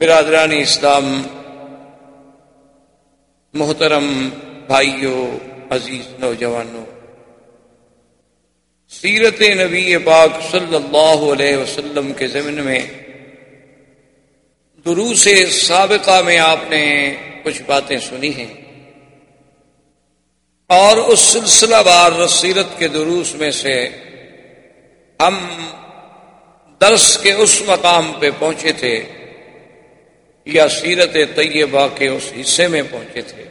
برادرانی اسلام، محترم بھائیوں عزیز نوجوانوں سیرت نبی پاک صلی اللہ علیہ وسلم کے ضمن میں دروس سابقہ میں آپ نے کچھ باتیں سنی ہیں۔ اور اس سلسلہ بار سیرت کے دروس میں سے ہم درس کے اس مقام پہ پہنچے تھے۔ یا سیرت طیبہ کے اس حصے میں پہنچے تھے؟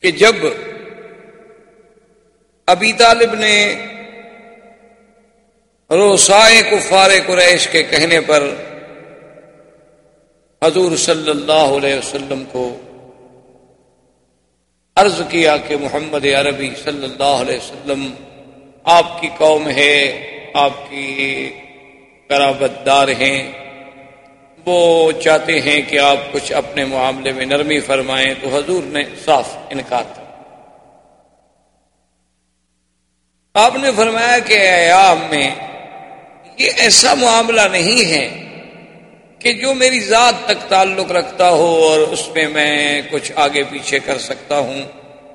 کہ جب ابی طالب نے روسائے کفار قریش کے کہنے پر حضور صلی اللہ علیہ وسلم کو عرض کیا کہ محمد عربی صلی اللہ علیہ وسلم، آپ کی قوم ہے، آپ کی قرابت دار ہیں۔ وہ چاہتے ہیں کہ آپ کچھ اپنے معاملے میں نرمی فرمائیں تو حضور نے صاف انکار تھا آپ نے فرمایا کہ ایام میں یہ ایسا معاملہ نہیں ہے کہ جو میری ذات تک تعلق رکھتا ہو اور اس میں میں کچھ آگے پیچھے کر سکتا ہوں۔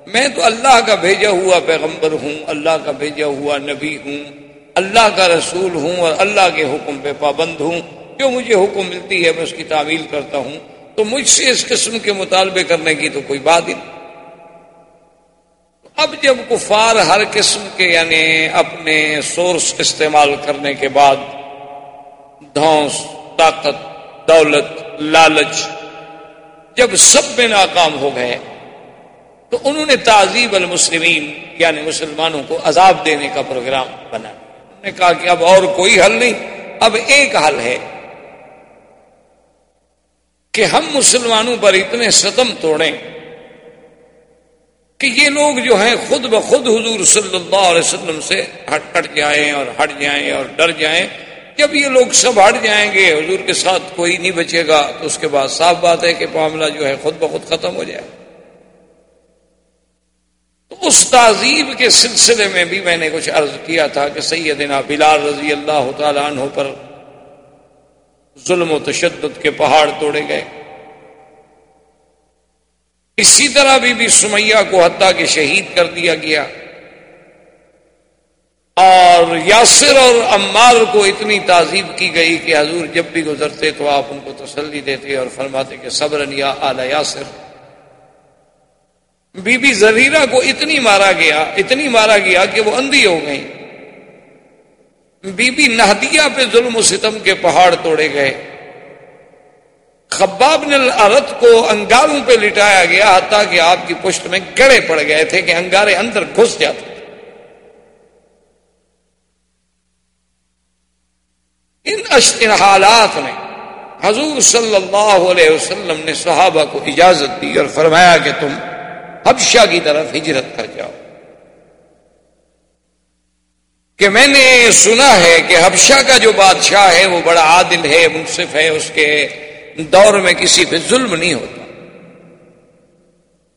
میں تو اللہ کا بھیجا ہوا پیغمبر ہوں، اللہ کا بھیجا ہوا نبی ہوں۔ اللہ کا رسول ہوں اور اللہ کے حکم پہ پابند ہوں، جو مجھے حکم ملتی ہے، میں اس کی تعمیل کرتا ہوں۔ تو مجھ سے اس قسم کے مطالبے کرنے کی تو کوئی بات ہی نہیں۔ اب جب کفار ہر قسم کے یعنی اپنے سورس استعمال کرنے کے بعد دھوس طاقت، دولت، لالچ جب سب میں ناکام ہو گئے، تو انہوں نے تعزیب المسلمین یعنی مسلمانوں کو عذاب دینے کا پروگرام بنا انہوں نے کہا کہ اب اور کوئی حل نہیں، اب ایک حل ہے کہ ہم مسلمانوں پر اتنے ستم توڑیں کہ یہ لوگ جو ہیں خود بخود حضور صلی اللہ علیہ وسلم سے ہٹ ہٹ جائیں اور ہٹ جائیں اور ڈر جائیں۔ جب یہ لوگ سب ہٹ جائیں گے، حضور کے ساتھ کوئی نہیں بچے گا، تو اس کے بعد صاف بات ہے کہ معاملہ جو ہے خود بخود ختم ہو جائے۔ اس تعزیب کے سلسلے میں بھی میں نے کچھ عرض کیا تھا کہ سیدنا بلال رضی اللہ تعالیٰ عنہ پر ظلم و تشدد کے پہاڑ توڑے گئے۔ اسی طرح بھی بھی سمیہ کو حتیٰ کہ شہید کر دیا گیا۔ اور یاسر اور عمار کو اتنی تعزیب کی گئی کہ حضور جب بھی گزرتے تو آپ ان کو تسلی دیتے اور فرماتے کہ صبر یا اعلی یاسر۔ بی بی زریرہ کو اتنی مارا گیا، اتنی مارا گیا کہ وہ اندھی ہو گئی بی بی نہدیہ پہ ظلم و ستم کے پہاڑ توڑے گئے۔ خباب نے عرت کو انگاروں پہ لٹایا گیا، حتیٰ کہ آپ کی پشت میں گڑے پڑ گئے تھے کہ انگارے اندر گھس جاتے۔ ان حالات میں حضور صلی اللہ علیہ وسلم نے صحابہ کو اجازت دی اور فرمایا کہ تم حبشہ کی طرف ہجرت کر جاؤ۔ کہ میں نے سنا ہے کہ حبشہ کا جو بادشاہ ہے وہ بڑا عادل ہے، منصف ہے، اس کے دور میں کسی پہ ظلم نہیں ہوتا۔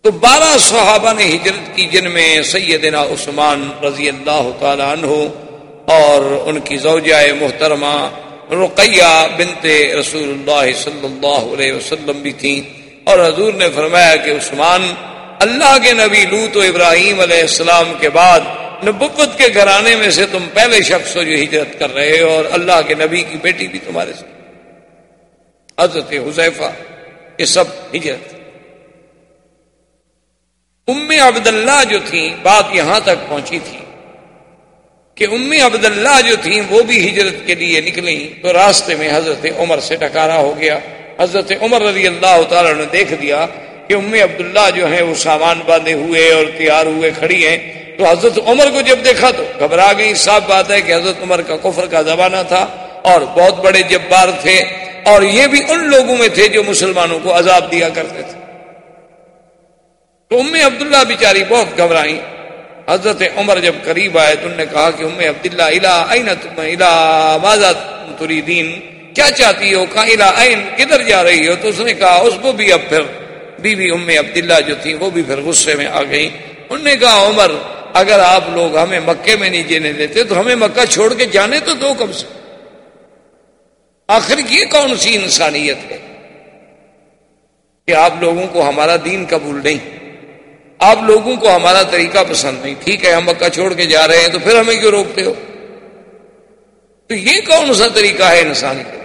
تو بارہ صحابہ نے ہجرت کی، جن میں سیدنا عثمان رضی اللہ تعالی عنہ اور ان کی زوجہ محترمہ رقیہ بنت رسول اللہ صلی اللہ علیہ وسلم بھی تھیں۔ اور حضور نے فرمایا کہ عثمان اللہ کے نبی لوت و ابراہیم علیہ السلام کے بعد نبوت کے گھرانے میں سے تم پہلے شخص ہو جو ہجرت کر رہے ہو اور اللہ کے نبی کی بیٹی بھی تمہارے ساتھ۔ حضرت حذیفہ، یہ سب ہجرت۔ ام عبداللہ جو تھیں بات یہاں تک پہنچی تھی کہ ام عبداللہ جو تھیں وہ بھی ہجرت کے لیے نکلیں تو راستے میں حضرت عمر سے ٹکارا ہو گیا۔ حضرت عمر رضی اللہ تعالی نے دیکھ دیا کہ ام عبداللہ جو ہیں وہ سامان باندھے ہوئے اور تیار ہوئے کھڑی ہیں، تو حضرت عمر کو جب دیکھا تو گھبرا گئی۔ صاف بات ہے کہ حضرت عمر کا کفر کا زمانہ تھا اور بہت بڑے جبار تھے اور یہ بھی ان لوگوں میں تھے جو مسلمانوں کو عذاب دیا کرتے تھے۔ تو ام عبداللہ بیچاری بہت گھبرائی۔ حضرت عمر جب قریب آئے تو انہوں نے کہا کہ ام عبداللہ الا این تم الا ماضا تری دین کیا چاہتی ہو؟ کہاں الا این، کدھر جا رہی ہو؟ تو اس نے کہا، اس کو بھی اب پھر بی بی ام عبداللہ جو تھی وہ بھی پھر غصے میں آ گئی انہوں نے کہا، عمر، اگر آپ لوگ ہمیں مکے میں نہیں جینے دیتے تو ہمیں مکہ چھوڑ کے جانے تو دو کم سے۔ آخر یہ کون سی انسانیت ہے کہ آپ لوگوں کو ہمارا دین قبول نہیں؟ آپ لوگوں کو ہمارا طریقہ پسند نہیں۔ ٹھیک ہے، ہم مکہ چھوڑ کے جا رہے ہیں تو پھر ہمیں کیوں روکتے ہو؟ تو یہ کون سا طریقہ ہے انسانیت؟ کا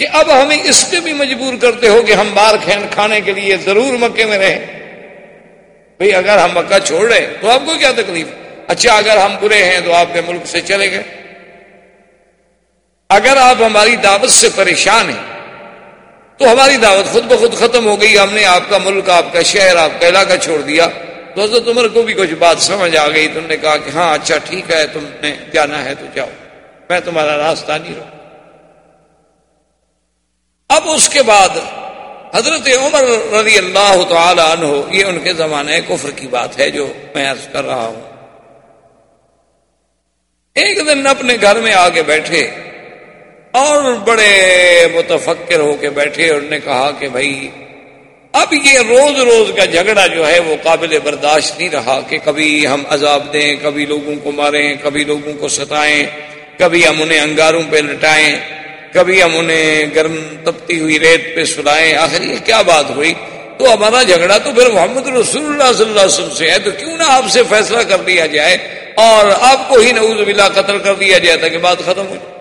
کہ اب ہمیں اس پہ بھی مجبور کرتے ہو کہ ہم بار کھانے کے لیے ضرور مکے میں رہیں۔ بھئی اگر ہم مکہ چھوڑ رہے تو آپ کو کیا تکلیف؟ اچھا اگر ہم برے ہیں تو آپ کے ملک سے چلے گئے۔ اگر آپ ہماری دعوت سے پریشان ہیں تو ہماری دعوت خود بخود ختم ہو گئی۔ ہم نے آپ کا ملک، آپ کا شہر، آپ کا علاقہ چھوڑ دیا۔ تو حضرت عمر کو بھی کچھ بات سمجھ آ گئی۔ تم نے کہا کہ ہاں اچھا ٹھیک ہے، تم نے جانا ہے تو جاؤ۔ میں تمہارا راستہ نہیں رہوں اب اس کے بعد حضرت عمر رضی اللہ تعالی عنہ، یہ ان کے زمانے کفر کی بات ہے جو میں عرض کر رہا ہوں۔ ایک دن اپنے گھر میں آگے بیٹھے اور بڑے متفکر ہو کے بیٹھے، اور نے کہا کہ بھائی، اب یہ روز روز کا جھگڑا جو ہے وہ قابل برداشت نہیں رہا کہ کبھی ہم عذاب دیں، کبھی لوگوں کو ماریں، کبھی لوگوں کو ستائیں، کبھی ہم انہیں انگاروں پہ لٹائیں۔ کبھی ہم انہیں گرم تپتی ہوئی ریت پہ سلائیں آخر یہ کیا بات ہوئی؟ تو ہمارا جھگڑا تو پھر محمد رسول اللہ صلی اللہ علیہ وسلم سے ہے، تو کیوں نہ آپ سے فیصلہ کر لیا جائے اور آپ کو ہی نعوذ باللہ قتل کر دیا جائے تاکہ بات ختم ہو جائے۔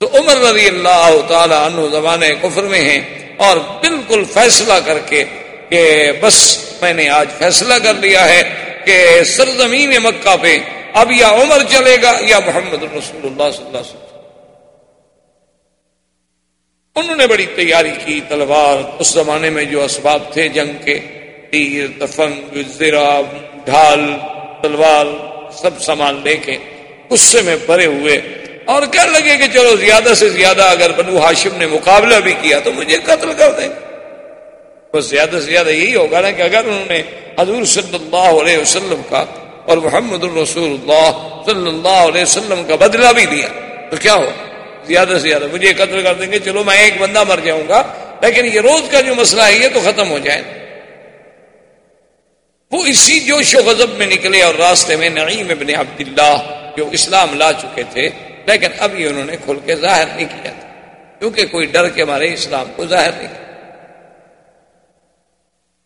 تو عمر رضی اللہ تعالی عنہ زمانے کفر میں ہیں اور بالکل فیصلہ کر کے کہ بس میں نے آج فیصلہ کر لیا ہے کہ سرزمین مکہ پہ اب یا عمر چلے گا یا محمد رسول اللہ صلی اللہ علیہ وسلم۔ انہوں نے بڑی تیاری کی تلوار، اس زمانے میں جو اسباب تھے جنگ کے، تیر، تفنگ، زرا، ڈھال، تلوار، سب سامان لے کے غصے میں بھرے ہوئے۔ اور کہنے لگے کہ چلو زیادہ سے زیادہ اگر بنو ہاشم نے مقابلہ بھی کیا تو مجھے قتل کر دیں۔ بس زیادہ سے زیادہ یہی ہوگا نا کہ اگر انہوں نے حضور صلی اللہ علیہ وسلم کا اور محمد الرسول اللہ صلی اللہ علیہ وسلم کا بدلہ بھی دیا۔ تو کیا ہو زیادہ سے زیادہ۔ مجھے قتل کر دیں گے، چلو میں ایک بندہ مر جاؤں گا، لیکن یہ روز کا جو مسئلہ ہے، یہ تو ختم ہو جائے۔ وہ اسی جوش و غضب میں نکلے اور راستے میں نعیم ابن عبداللہ جو اسلام لا چکے تھے، لیکن ابھی انہوں نے کھل کے ظاہر نہیں کیا تھا۔ کیونکہ کوئی ڈر کے مارے اسلام کو ظاہر نہیں کیا۔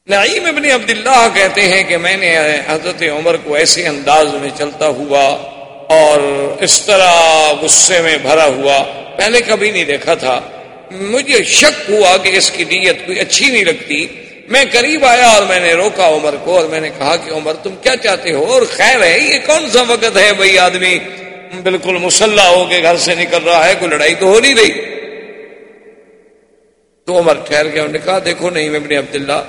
نعیم ابن عبداللہ کہتے ہیں کہ میں نے حضرت عمر کو ایسے انداز میں چلتا ہوا اور اس طرح غصے میں بھرا ہوا پہلے کبھی نہیں دیکھا تھا۔ مجھے شک ہوا کہ اس کی نیت کوئی اچھی نہیں لگتی۔ میں قریب آیا اور میں نے روکا عمر کو اور میں نے کہا کہ عمر تم کیا چاہتے ہو؟ اور خیر ہے، یہ کون سا وقت ہے بھائی آدمی؟ بالکل مسلح ہو کے گھر سے نکل رہا ہے، کوئی لڑائی تو ہو نہیں رہی۔ تو عمر ٹھہر گیا انہوں نے کہا، دیکھو نہیں میں اپنے عبداللہ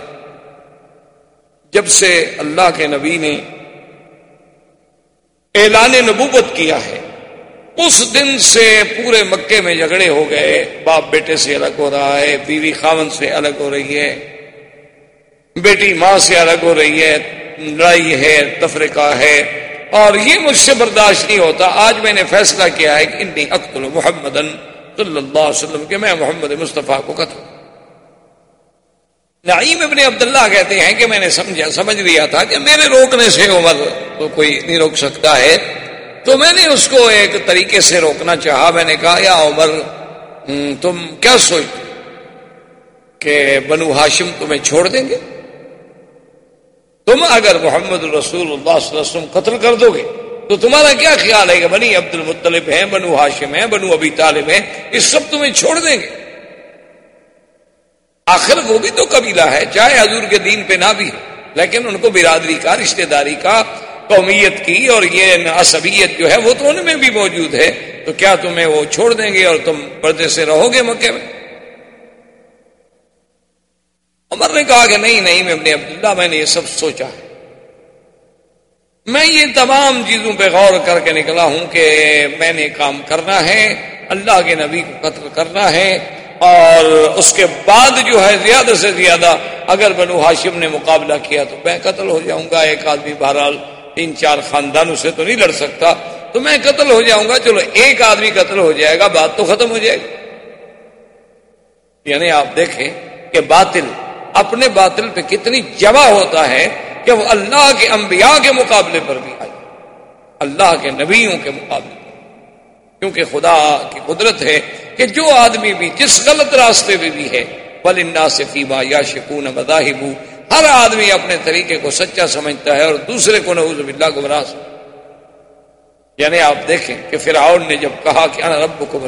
جب سے اللہ کے نبی نے اعلان نبوت کیا ہے، اس دن سے پورے مکے میں جھگڑے ہو گئے۔ باپ بیٹے سے الگ ہو رہا ہے، بیوی خاون سے الگ ہو رہی ہے، بیٹی ماں سے الگ ہو رہی ہے، لڑائی ہے تفریقہ ہے۔ اور یہ مجھ سے برداشت نہیں ہوتا۔ آج میں نے فیصلہ کیا ہے کہ انی اقتل محمد صلی اللہ علیہ وسلم، کہ میں محمد مصطفیٰ کو قتل نعیم ابن عبداللہ کہتے ہیں کہ میں نے سمجھا سمجھ لیا تھا کہ میرے روکنے سے عمر تو کوئی نہیں روک سکتا ہے۔ تو میں نے اس کو ایک طریقے سے روکنا چاہا۔ میں نے کہا، یا عمر تم کیا سوچتے کہ بنو ہاشم تمہیں چھوڑ دیں گے؟ تم اگر محمد رسول اللہ صلی اللہ علیہ وسلم قتل کر دو گے، تو تمہارا کیا خیال ہے کہ بنی عبد المطلب ہیں، بنو ہاشم ہیں، بنو ابی طالب ہیں یہ سب تمہیں چھوڑ دیں گے؟ آخر وہ بھی تو قبیلہ ہے، چاہے حضور کے دین پہ نہ بھی لیکن ان کو برادری کا، رشتہ داری کا، قومیت کی، اور یہ عصبیت جو ہے، وہ تو ان میں بھی موجود ہے۔ تو کیا تمہیں وہ چھوڑ دیں گے اور تم پردے سے رہو گے مکے میں؟ عمر نے کہا کہ نہیں نہیں، میں اپنے عبداللہ، میں نے یہ سب سوچا۔ ہے میں یہ تمام چیزوں پہ غور کر کے نکلا ہوں کہ میں نے کام کرنا ہے، اللہ کے نبی کو قتل کرنا ہے۔ اور اس کے بعد جو ہے زیادہ سے زیادہ اگر بنو ہاشم نے مقابلہ کیا تو میں قتل ہو جاؤں گا، ایک آدمی بہرحال تین چار خاندانوں سے تو نہیں لڑ سکتا، تو میں قتل ہو جاؤں گا، چلو ایک آدمی قتل ہو جائے گا، بات تو ختم ہو جائے گی۔ یعنی آپ دیکھیں کہ باطل، اپنے باطل پہ کتنی جمع ہوتا ہے کہ وہ اللہ کے انبیاء کے مقابلے پر بھی آئے۔ اللہ کے نبیوں کے مقابلے۔ کیونکہ خدا کی قدرت ہے کہ جو آدمی بھی جس غلط راستے میں بھی ہے، بل انا فیما یا شکون مذاہب، ہر آدمی اپنے طریقے کو سچا سمجھتا ہے اور دوسرے کو نعوذ باللہ گمراہ سمجھتا یعنی آپ دیکھیں کہ فرعون نے جب کہا کہ انا رب کو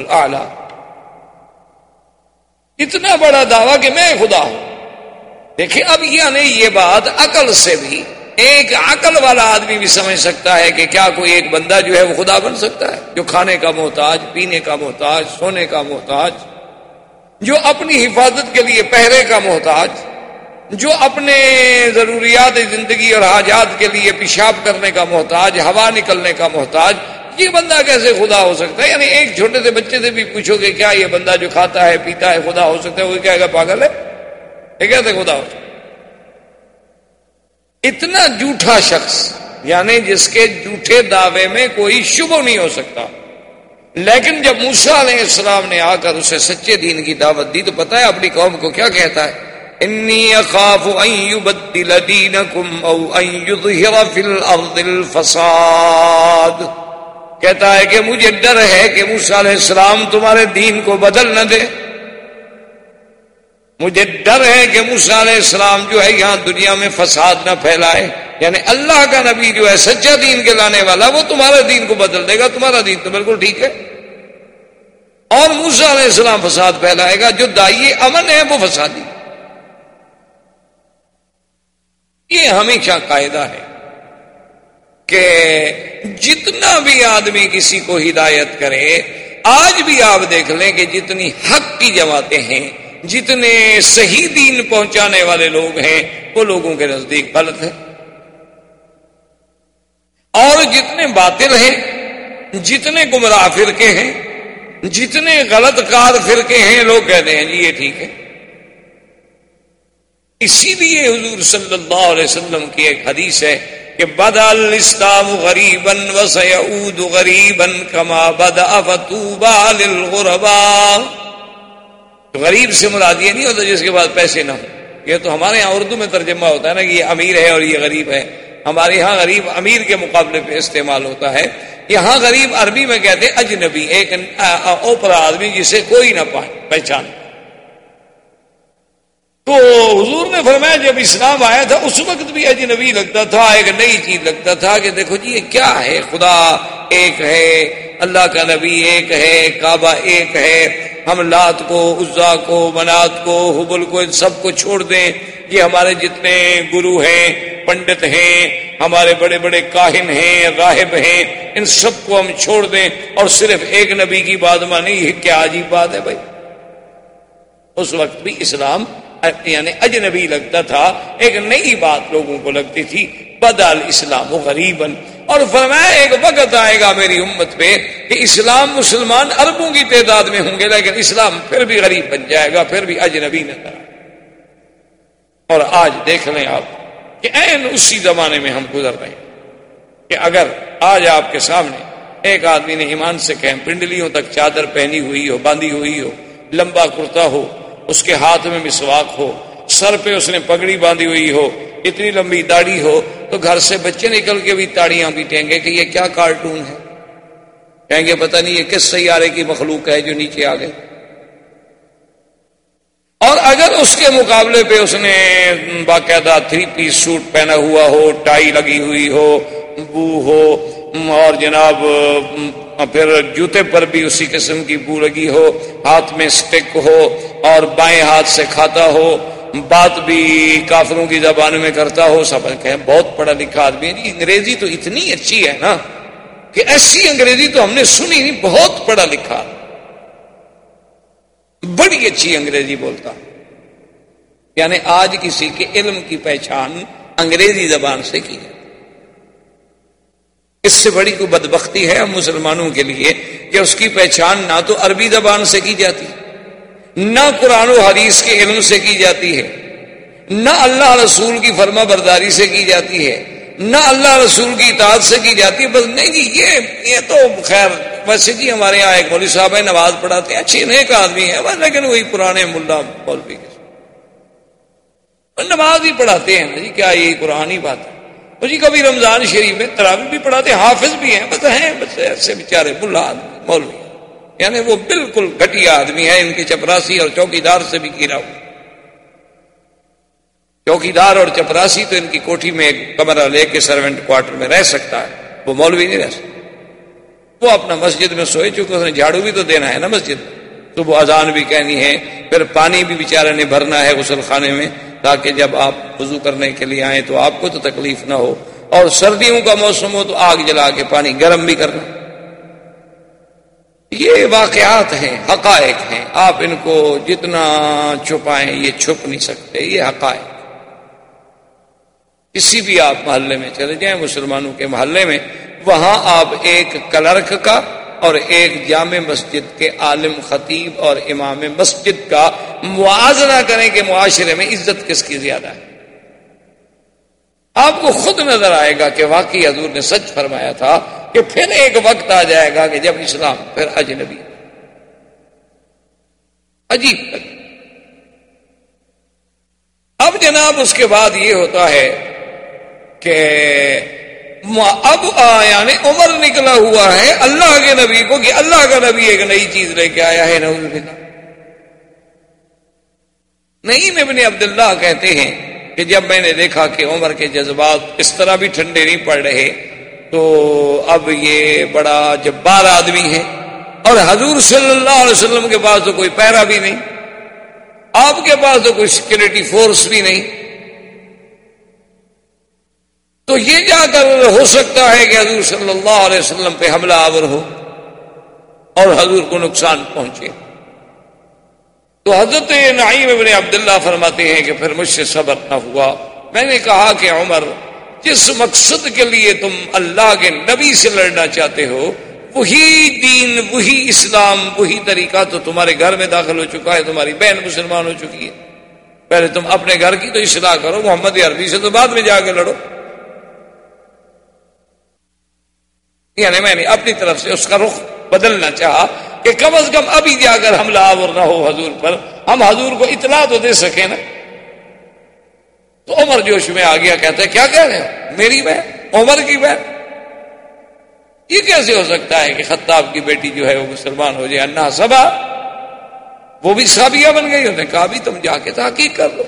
اتنا بڑا دعویٰ کہ میں خدا ہوں۔ دیکھیں اب یعنی یہ بات عقل سے بھی ایک عقل والا آدمی بھی سمجھ سکتا ہے کہ کیا کوئی ایک بندہ جو ہے وہ خدا بن سکتا ہے جو کھانے کا محتاج، پینے کا محتاج، سونے کا محتاج، جو اپنی حفاظت کے لیے پہرے کا محتاج، جو اپنے ضروریات زندگی اور حاجات کے لیے پیشاب کرنے کا محتاج، ہوا نکلنے کا محتاج، یہ بندہ کیسے خدا ہو سکتا ہے؟ یعنی ایک چھوٹے سے بچے سے بھی پوچھو کہ کیا یہ بندہ جو کھاتا ہے، پیتا ہے، خدا ہو سکتا ہے، وہ کیا پاگل ہے؟ یہ کیسے خدا ہو سکتا ہے؟ اتنا جھوٹا شخص یعنی جس کے جھوٹے دعوے میں کوئی شبہ نہیں ہو سکتا۔ لیکن جب موسا علیہ السلام نے آ کر اسے سچے دین کی دعوت دی تو پتا ہے اپنی قوم کو کیا کہتا ہے؟ انی اخاف ان يبدل دینکم او ان يظہر فی الارض الفساد کہتا ہے کہ مجھے ڈر ہے کہ موسا علیہ السلام تمہارے دین کو بدل نہ دے۔ مجھے ڈر ہے کہ موسا علیہ السلام جو ہے یہاں دنیا میں فساد نہ پھیلائے۔ یعنی اللہ کا نبی جو ہے سچا دین کے لانے والا، وہ تمہارے دین کو بدل دے گا، تمہارا دین تو بالکل ٹھیک ہے۔ اور موسا علیہ السلام فساد پھیلائے گا، جو دائیں امن ہے، وہ فسادی۔ یہ ہمیشہ قاعدہ ہے کہ جتنا بھی آدمی کسی کو ہدایت کرے، آج بھی آپ دیکھ لیں کہ جتنی حق کی جماعتیں ہیں جتنے صحیح دین پہنچانے والے لوگ ہیں، وہ لوگوں کے نزدیک غلط ہیں اور جتنے باطل ہیں، جتنے گمراہ فرقے ہیں، جتنے غلط کار فرقے ہیں، لوگ کہتے ہیں جی یہ ٹھیک ہے۔ اسی لیے حضور صلی اللہ علیہ وسلم کی ایک حدیث ہے کہ بدل اسلام غریبن وسعود غریبن کما بد فتوبا للغربا غریب سے مراد یہ نہیں ہوتا جس کے بعد پیسے نہ ہوں۔ یہ تو ہمارے یہاں اردو میں ترجمہ ہوتا ہے نا کہ یہ امیر ہے اور یہ غریب ہے۔ ہمارے یہاں غریب امیر کے مقابلے پہ استعمال ہوتا ہے۔ یہاں غریب عربی میں کہتے ہیں اجنبی، ایک اوپرا آدمی جسے کوئی نہ پائے پہچان۔ تو حضور نے فرمایا جب اسلام آیا تھا، اس وقت بھی اجنبی لگتا تھا، ایک نئی چیز لگتا تھا کہ دیکھو جی یہ کیا ہے؟ خدا ایک ہے، اللہ کا نبی ایک ہے، کعبہ ایک ہے۔ ہم لات کو، عزا کو، منات کو، حبل کو، ان سب کو چھوڑ دیں۔ یہ ہمارے جتنے گرو ہیں، پنڈت ہیں، ہمارے بڑے بڑے کاہن ہیں، راہب ہیں، ان سب کو ہم چھوڑ دیں۔ اور صرف ایک نبی کی بات مانی، یہ کیا عجیب بات ہے بھائی؟ اس وقت بھی اسلام یعنی اجنبی لگتا تھا، ایک نئی بات لوگوں کو لگتی تھی، بدل اسلام و غریبن اور فرمایا، ایک وقت آئے گا میری امت پہ کہ اسلام مسلمان اربوں کی تعداد میں ہوں گے، لیکن اسلام پھر بھی غریب بن جائے گا، پھر بھی اجنبی نظر اور آج دیکھ لیں آپ کہ این اسی زمانے میں ہم گزر رہے ہیں کہ اگر آج آپ کے سامنے ایک آدمی نے ایمان سے کہیں، پنڈلیوں تک چادر پہنی ہوئی ہو، باندھی ہوئی ہو، لمبا کرتا ہو اس کے ہاتھ میں مسواک ہو، سر پہ اس نے پگڑی باندھی ہوئی ہو، اتنی لمبی داڑھی ہو، تو گھر سے بچے نکل کے بھی تاڑیاں پیٹیں گے کہ یہ کیا کارٹون ہے؟ کہیں گے پتہ نہیں یہ کس سیارے کی مخلوق ہے جو نیچے آ گئے۔ اور اگر اس کے مقابلے پہ اس نے باقاعدہ تھری پیس سوٹ پہنا ہوا ہو، ٹائی لگی ہوئی ہو، بو ہو، اور جناب ہاں، پھر جوتے پر بھی اسی قسم کی بو لگی ہو، ہاتھ میں سٹک ہو اور بائیں ہاتھ سے کھاتا ہو۔ بات بھی کافروں کی زبان میں کرتا ہو، سب کہ بہت پڑھا لکھا آدمی ہے۔ انگریزی تو اتنی اچھی ہے نا کہ ایسی انگریزی تو ہم نے سنی نہیں، بہت پڑھا لکھا۔ بڑی اچھی انگریزی بولتا۔ یعنی آج کسی کے علم کی پہچان انگریزی زبان سے کی جائے۔ اس سے بڑی کوئی بدبختی ہے ہم مسلمانوں کے لیے کہ اس کی پہچان نہ تو عربی زبان سے کی جاتی نہ قرآن و حدیث کے علم سے کی جاتی ہے نہ اللہ رسول کی فرما برداری سے کی جاتی ہے نہ اللہ رسول کی اطاعت سے کی جاتی ہے۔ بس نہیں جی یہ یہ تو خیر ویسے جی ہمارے یہاں ایک مولوی صاحب ہے نماز پڑھاتے ہیں اچھی نیک آدمی ہے بس لیکن وہی پرانے ملا مولوی کے نماز ہی پڑھاتے ہیں جی کیا یہی قرآن ہی بات ہے؟ جی کبھی رمضان شریف میں تراوی بھی پڑھاتے، حافظ بھی ہیں، بس ہیں، بس ایسے بیچارے ملا مولوی۔ یعنی وہ بالکل گھٹیا آدمی ہے ان کی چپراسی اور چوکی دار سے بھی گرا ہوا۔ چوکی دار اور چپراسی تو ان کی کوٹھی میں ایک کمرہ لے کے سروینٹ کوارٹر میں رہ سکتا ہے، وہ مولوی نہیں رہ سکتا۔ وہ اپنا مسجد میں سوئے چکے اس نے جھاڑو بھی تو دینا ہے نا مسجد میں۔ صبح اذان بھی کہنی ہے، پھر پانی بھی بیچارے نے بھرنا ہے غسل خانے میں، تاکہ جب آپ وضو کرنے کے لیے آئیں تو آپ کو تو تکلیف نہ ہو۔ اور سردیوں کا موسم ہو تو آگ جلا کے پانی گرم بھی کرنا۔ یہ واقعات ہیں، حقائق ہیں۔ آپ ان کو جتنا چھپائیں یہ چھپ نہیں سکتے، یہ حقائق۔ کسی بھی آپ محلے میں چلے جائیں، مسلمانوں کے محلے میں، وہاں آپ ایک کلرک کا اور ایک جامع مسجد کے عالم خطیب اور امام مسجد کا موازنہ کریں کہ معاشرے میں عزت کس کی زیادہ ہے؟ آپ کو خود نظر آئے گا کہ واقعی حضور نے سچ فرمایا تھا کہ پھر ایک وقت آ جائے گا کہ جب اسلام پھر اجنبی عجیب اب جناب اس کے بعد یہ ہوتا ہے کہ اب یعنی عمر نکلا ہوا ہے، اللہ کے نبی کو کہ اللہ کا نبی ایک نئی چیز لے کے آیا ہے، نعوذ باللہ۔ نہیں، ابن عبداللہ کہتے ہیں کہ جب میں نے دیکھا کہ عمر کے جذبات اس طرح بھی ٹھنڈے نہیں پڑ رہے، تو اب یہ بڑا جبار آدمی ہے۔ اور حضور صلی اللہ علیہ وسلم کے پاس تو کوئی پیرا بھی نہیں، آپ کے پاس تو کوئی سیکورٹی فورس بھی نہیں۔ تو یہ جا کر ہو سکتا ہے کہ حضور صلی اللہ علیہ وسلم پہ حملہ آور ہو اور حضور کو نقصان پہنچے؟ تو حضرت نعیم ابن عبداللہ فرماتے ہیں کہ پھر مجھ سے صبر نہ ہوا۔ میں نے کہا کہ عمر، جس مقصد کے لیے تم اللہ کے نبی سے لڑنا چاہتے ہو، وہی دین، وہی اسلام، وہی طریقہ تو تمہارے گھر میں داخل ہو چکا ہے، تمہاری بہن مسلمان ہو چکی ہے۔ پہلے تم اپنے گھر کی تو اصلاح کرو، محمد عربی سے تو بعد میں جا کے لڑو۔ یعنی میں نے اپنی طرف سے اس کا رخ بدلنا چاہا کہ کم از کم ابھی جا کر حملہ آور نہ ہو حضور پر، ہم حضور کو اطلاع تو دے سکیں نا۔ تو عمر جوش میں آ گیا، کہتا ہے، کیا کہہ رہے ہیں میری بہن، عمر کی بہن۔ یہ کیسے ہو سکتا ہے کہ خطاب کی بیٹی جو ہے وہ مسلمان ہو جائے؟ انا سبا، وہ بھی سابیہ بن گئی، انہوں نے کہا بھی تم جا کے تحقیق کر لو۔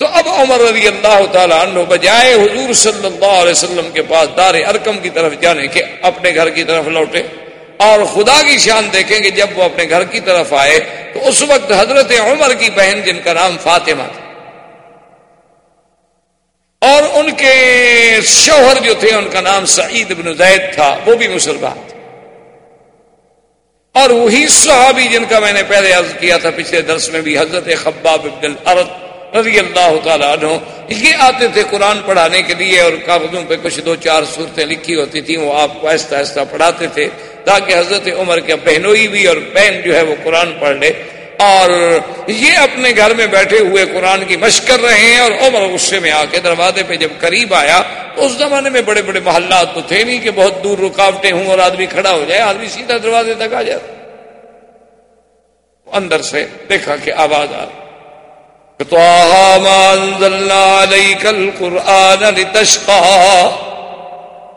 تو اب عمر رضی اللہ تعالیٰ عنہ بجائے حضور صلی اللہ علیہ وسلم کے پاس دار ارکم کی طرف جانے کے اپنے گھر کی طرف لوٹے اور خدا کی شان دیکھیں کہ جب وہ اپنے گھر کی طرف آئے تو اس وقت حضرت عمر کی بہن جن کا نام فاطمہ تھا۔ اور ان کے شوہر جو تھے، ان کا نام سعید بن زید تھا، وہ بھی مسلمان تھے۔ اور وہی صحابی جن کا میں نے پہلے عرض کیا تھا پچھلے درس میں بھی، حضرت خباب ابن الارض رضی اللہ تعالیٰ عنہ، یہ آتے تھے قرآن پڑھانے کے لیے اور کاغذوں پہ کچھ دو چار صورتیں لکھی ہوتی تھیں، وہ آپ کو آہستہ آہستہ پڑھاتے تھے تاکہ حضرت عمر کے بہنوئی بھی اور بہن جو ہے وہ قرآن پڑھ لے۔ اور یہ اپنے گھر میں بیٹھے ہوئے قرآن کی مشق کر رہے ہیں اور عمر غصے میں آ کے دروازے پہ جب قریب آیا تو اس زمانے میں بڑے بڑے محلات تو تھے نہیں کہ بہت دور رکاوٹیں ہوں اور آدمی کھڑا ہو جائے، آدمی سیدھا دروازے تک آ جاتا۔ اندر سے دیکھا کہ آواز آ رہی۔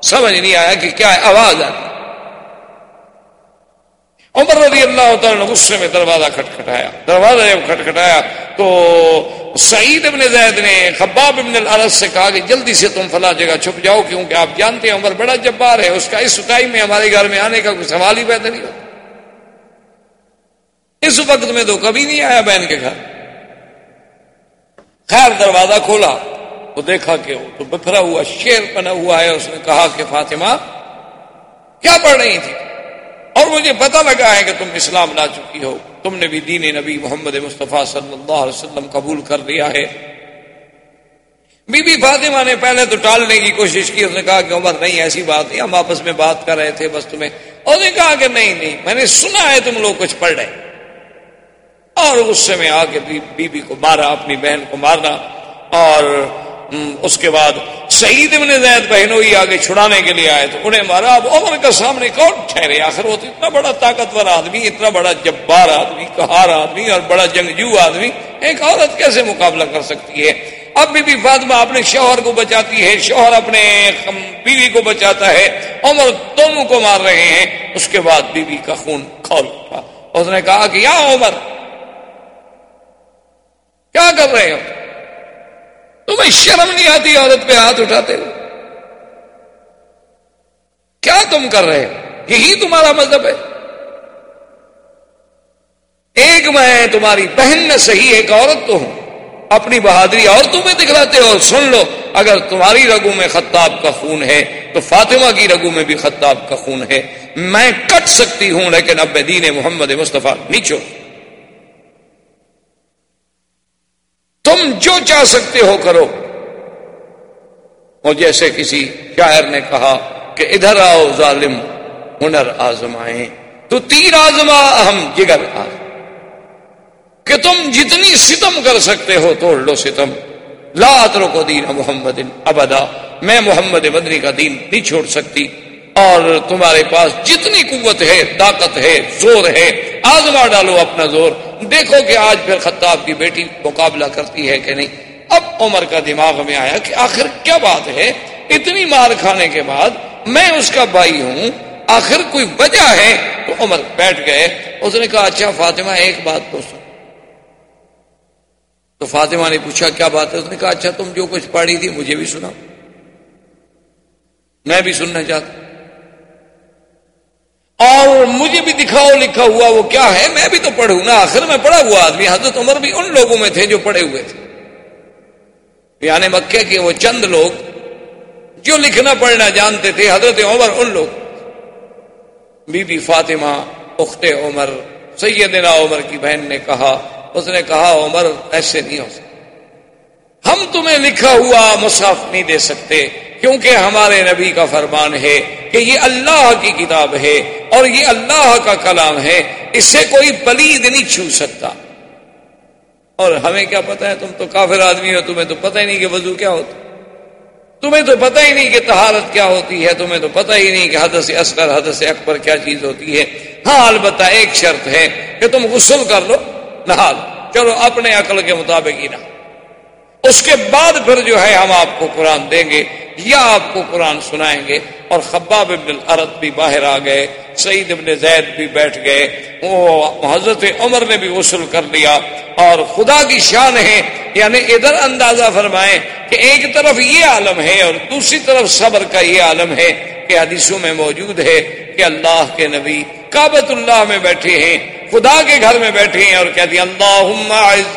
سمجھ نہیں آیا کہ کیا آواز آتی عمر رضی اللہ تعالیٰ نے غصے میں دروازہ کھٹکھٹایا. دروازہ جب کھٹکھٹایا تو سعید ابن زید نے خباب ابن العرض سے کہا کہ جلدی سے تم فلاں جگہ چھپ جاؤ کیونکہ آپ جانتے ہیں عمر بڑا جبار ہے، اس کا اس ٹائم میں ہمارے گھر میں آنے کا کوئی سوال ہی پیدا نہیں ہوتا اس وقت میں تو کبھی نہیں آیا بہن کے گھر۔ خیر دروازہ کھولا تو دیکھا کہ وہ تو بکھرا ہوا، شیر بنا ہوا ہے، اس نے کہا کہ فاطمہ، کیا پڑھ رہی تھی؟ اور مجھے پتہ لگا ہے کہ تم اسلام لا چکی ہو، تم نے بھی دین نبی محمد مصطفیٰ صلی اللہ علیہ وسلم قبول کر دیا ہے۔ بی بی فاطمہ نے پہلے تو ٹالنے کی کوشش کی، اس نے کہا کہ عمر نہیں، ایسی بات نہیں، ہم آپس میں بات کر رہے تھے بس تمہیں۔ اور نے کہا کہ نہیں نہیں، میں نے سنا ہے تم لوگ کچھ پڑھ رہے اور غصے میں آ کے بی بی کو مارا، اپنی بہن کو مارنا اور اس کے بعد شہید ابن زید بہنوں آگے چھڑانے کے لیے آئے تو انہیں مارا۔ اب عمر کا سامنے کون ٹھہرے؟ آخر وہ تو اتنا بڑا طاقتور آدمی، اتنا بڑا جبار آدمی کہار آدمی اور بڑا جنگجو آدمی، ایک عورت کیسے مقابلہ کر سکتی ہے؟ اب بی بی فاطمہ اپنے شوہر کو بچاتی ہے، شوہر اپنے بیوی کو بچاتا ہے، عمر دونوں کو مار رہے ہیں۔ اس کے بعد بیوی کا خون کھول اٹھا۔ اس نے کہا کہ یا عمر کیا کر رہے ہو؟ تمہیں شرم نہیں آتی عورت پہ ہاتھ اٹھاتے ہو کیا تم کر رہے ہو؟ یہی تمہارا مذہب ہے؟ ایک میں تمہاری بہن نے صحیح ایک عورت تو ہوں۔ اپنی بہادری اور تمہیں دکھلاتے ہو سن لو، اگر تمہاری رگو میں خطاب کا خون ہے، تو فاطمہ کی رگو میں بھی خطاب کا خون ہے۔ میں کٹ سکتی ہوں، لیکن اب دین محمد مصطفیٰ نیچو تم جو چاہ سکتے ہو کرو۔ اور جیسے کسی شاعر نے کہا کہ ادھر آؤ ظالم، ہنر آزمائیں۔ تو تیر آزما ہم جگر آزما کہ تم جتنی ستم کر سکتے ہو توڑ لو ستم۔ لا کو دین محمد ابدا۔ میں محمد مدنی کا دین نہیں چھوڑ سکتی۔ اور تمہارے پاس جتنی قوت ہے، طاقت ہے، زور ہے آزما ڈالو اپنا زور۔ دیکھو کہ آج پھر خطاب کی بیٹی مقابلہ کرتی ہے کہ نہیں۔ اب عمر کا دماغ میں آیا کہ آخر کیا بات ہے۔ اتنی مار کھانے کے بعد میں اس کا بھائی ہوں۔ آخر کوئی وجہ ہے؟ تو عمر بیٹھ گئے۔ اس نے کہا اچھا فاطمہ، ایک بات تو سن۔ تو فاطمہ نے پوچھا، کیا بات ہے؟ اس نے کہا اچھا تم جو کچھ پڑھی تھی مجھے بھی سنا میں بھی سننا چاہتا اور مجھے بھی دکھاؤ لکھا ہوا وہ کیا ہے؟ میں بھی تو پڑھوں نا، آخر میں پڑھا ہوا آدمی، حضرت عمر بھی ان لوگوں میں تھے جو پڑھے ہوئے تھے۔ یعنی مکے کے وہ چند لوگ جو لکھنا پڑھنا جانتے تھے، حضرت عمر ان لوگ۔ بی بی فاطمہ، اخت عمر، سیدنا عمر کی بہن نے کہا، اس نے کہا، عمر ایسے نہیں ہو سکتے ہم تمہیں لکھا ہوا مصحف نہیں دے سکتے۔ کیونکہ ہمارے نبی کا فرمان ہے کہ یہ اللہ کی کتاب ہے اور یہ اللہ کا کلام ہے، اس سے کوئی پلید نہیں چھو سکتا۔ اور ہمیں کیا پتا ہے، تم تو کافر آدمی ہو، تمہیں تو پتہ ہی نہیں کہ وضو کیا ہوتا۔ تمہیں تو پتہ ہی نہیں کہ تہارت کیا ہوتی ہے، تمہیں تو پتہ ہی نہیں کہ حدث اصغر، حدث اکبر کیا چیز ہوتی ہے۔ ہاں البتہ ایک شرط ہے کہ تم غسل کر لو نہا چلو، اپنے عقل کے مطابق ہی نہ اس کے بعد پھر جو ہے، ہم آپ کو قرآن دیں گے۔ یا آپ کو قرآن سنائیں گے اور خباب ابن العرت بھی باہر آ گئے، سعید ابن زید بھی بیٹھ گئے، وہ حضرت عمر نے بھی غسل کر لیا اور خدا کی شان ہے یعنی ادھر اندازہ فرمائیں کہ ایک طرف یہ عالم ہے اور دوسری طرف صبر کا یہ عالم ہے کہ حدیثوں میں موجود ہے کہ اللہ کے نبی کابت اللہ میں بیٹھے ہیں، خدا کے گھر میں بیٹھے ہیں اور کہتے ہیں اللہ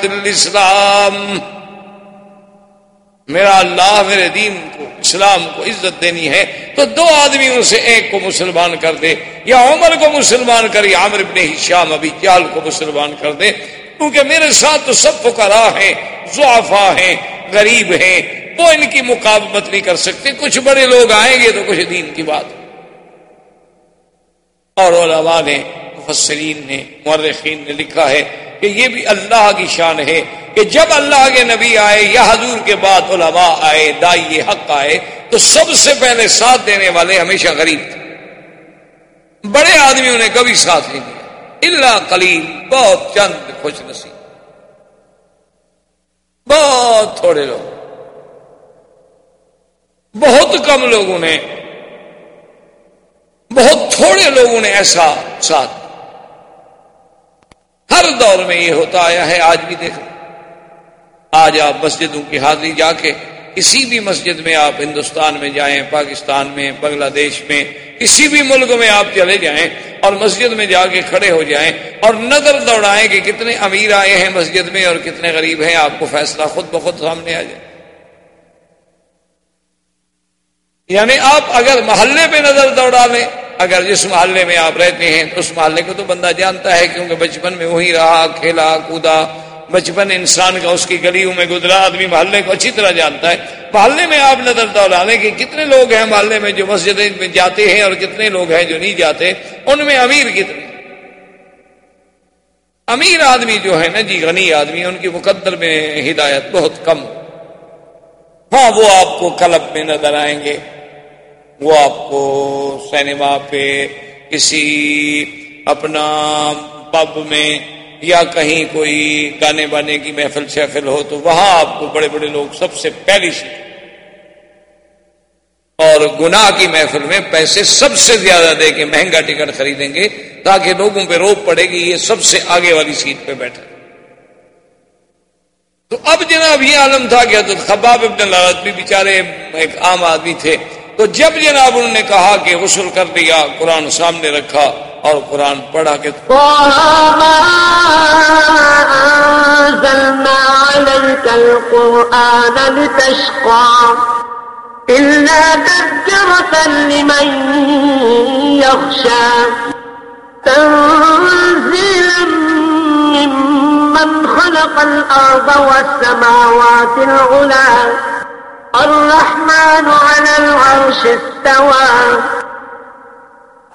الاسلام میرا اللہ میرے دین کو، اسلام کو عزت دینی ہے، تو دو آدمیوں سے ایک کو مسلمان کر دے، یا عمر کو مسلمان کر، یا عامر ابن شام ابھی چال کو مسلمان کر دے۔ کیونکہ میرے ساتھ تو سب فکرا ہیں زعفا ہیں، غریب ہیں، وہ ان کی مقابلت نہیں کر سکتے۔ کچھ بڑے لوگ آئیں گے تو کچھ دین کی بات۔ اور علماء نے، مفسرین نے مرخین نے لکھا ہے کہ یہ بھی اللہ کی شان ہے۔ کہ جب اللہ کے نبی آئے یا حضور کے بعد علماء آئے، دائی حق آئے، تو سب سے پہلے ساتھ دینے والے ہمیشہ غریب تھے۔ بڑے آدمیوں نے کبھی ساتھ نہیں دیا۔ اللہ کلیل بہت چند خوش نصیب۔ بہت تھوڑے لوگ۔ بہت کم لوگوں نے، بہت تھوڑے لوگوں نے ایسا ساتھ ہر دور میں یہ ہوتا آیا ہے، آج بھی دیکھ آج آپ مسجدوں کی حاضری جا کے کسی بھی مسجد میں آپ ہندوستان میں جائیں، پاکستان میں، بنگلہ دیش میں، کسی بھی ملک میں آپ چلے جائیں اور مسجد میں جا کے کھڑے ہو جائیں اور نظر دوڑائیں کہ کتنے امیر آئے ہیں مسجد میں اور کتنے غریب ہیں، آپ کو فیصلہ خود بخود سامنے آ جائے۔ یعنی آپ اگر محلے پہ نظر دوڑا لیں اگر جس محلے میں آپ رہتے ہیں، تو اس محلے کو تو بندہ جانتا ہے کیونکہ بچپن میں وہی رہا، کھیلا کودا بچپن انسان کا اس کی گلیوں میں گزرا، آدمی محلے کو اچھی طرح جانتا ہے۔ محلے میں آپ نظر دوڑا لیں کہ کتنے لوگ ہیں محلے میں جو مسجد میں جاتے ہیں اور کتنے لوگ ہیں جو نہیں جاتے، ان میں امیر کتنے؟ امیر آدمی جو ہے نا جی غنی آدمی، ان کی مقدر میں ہدایت بہت کم۔ ہاں وہ آپ کو کلب میں نظر آئیں گے۔ وہ آپ کو سینما پہ کسی اپنا پب میں یا کہیں کوئی گانے بانے کی محفل شہفل ہو تو وہاں آپ کو بڑے بڑے لوگ سب سے پہلی سیٹ اور گناہ کی محفل میں پیسے سب سے زیادہ دے کے مہنگا ٹکٹ خریدیں گے تاکہ لوگوں پہ روک پڑے گی یہ سب سے آگے والی سیٹ پہ بیٹھا تو اب جناب یہ عالم تھا کہ حضرت خباب ابن لالت بھی بیچارے ایک عام آدمی تھے۔ تو جب جناب انہوں نے کہا کہ غسل کر دیا، قرآن سامنے رکھا اور قرآن پڑھا کے لمن يخشى ممن خلق الأرض والسماوات العلا الرحمن على العرش استوى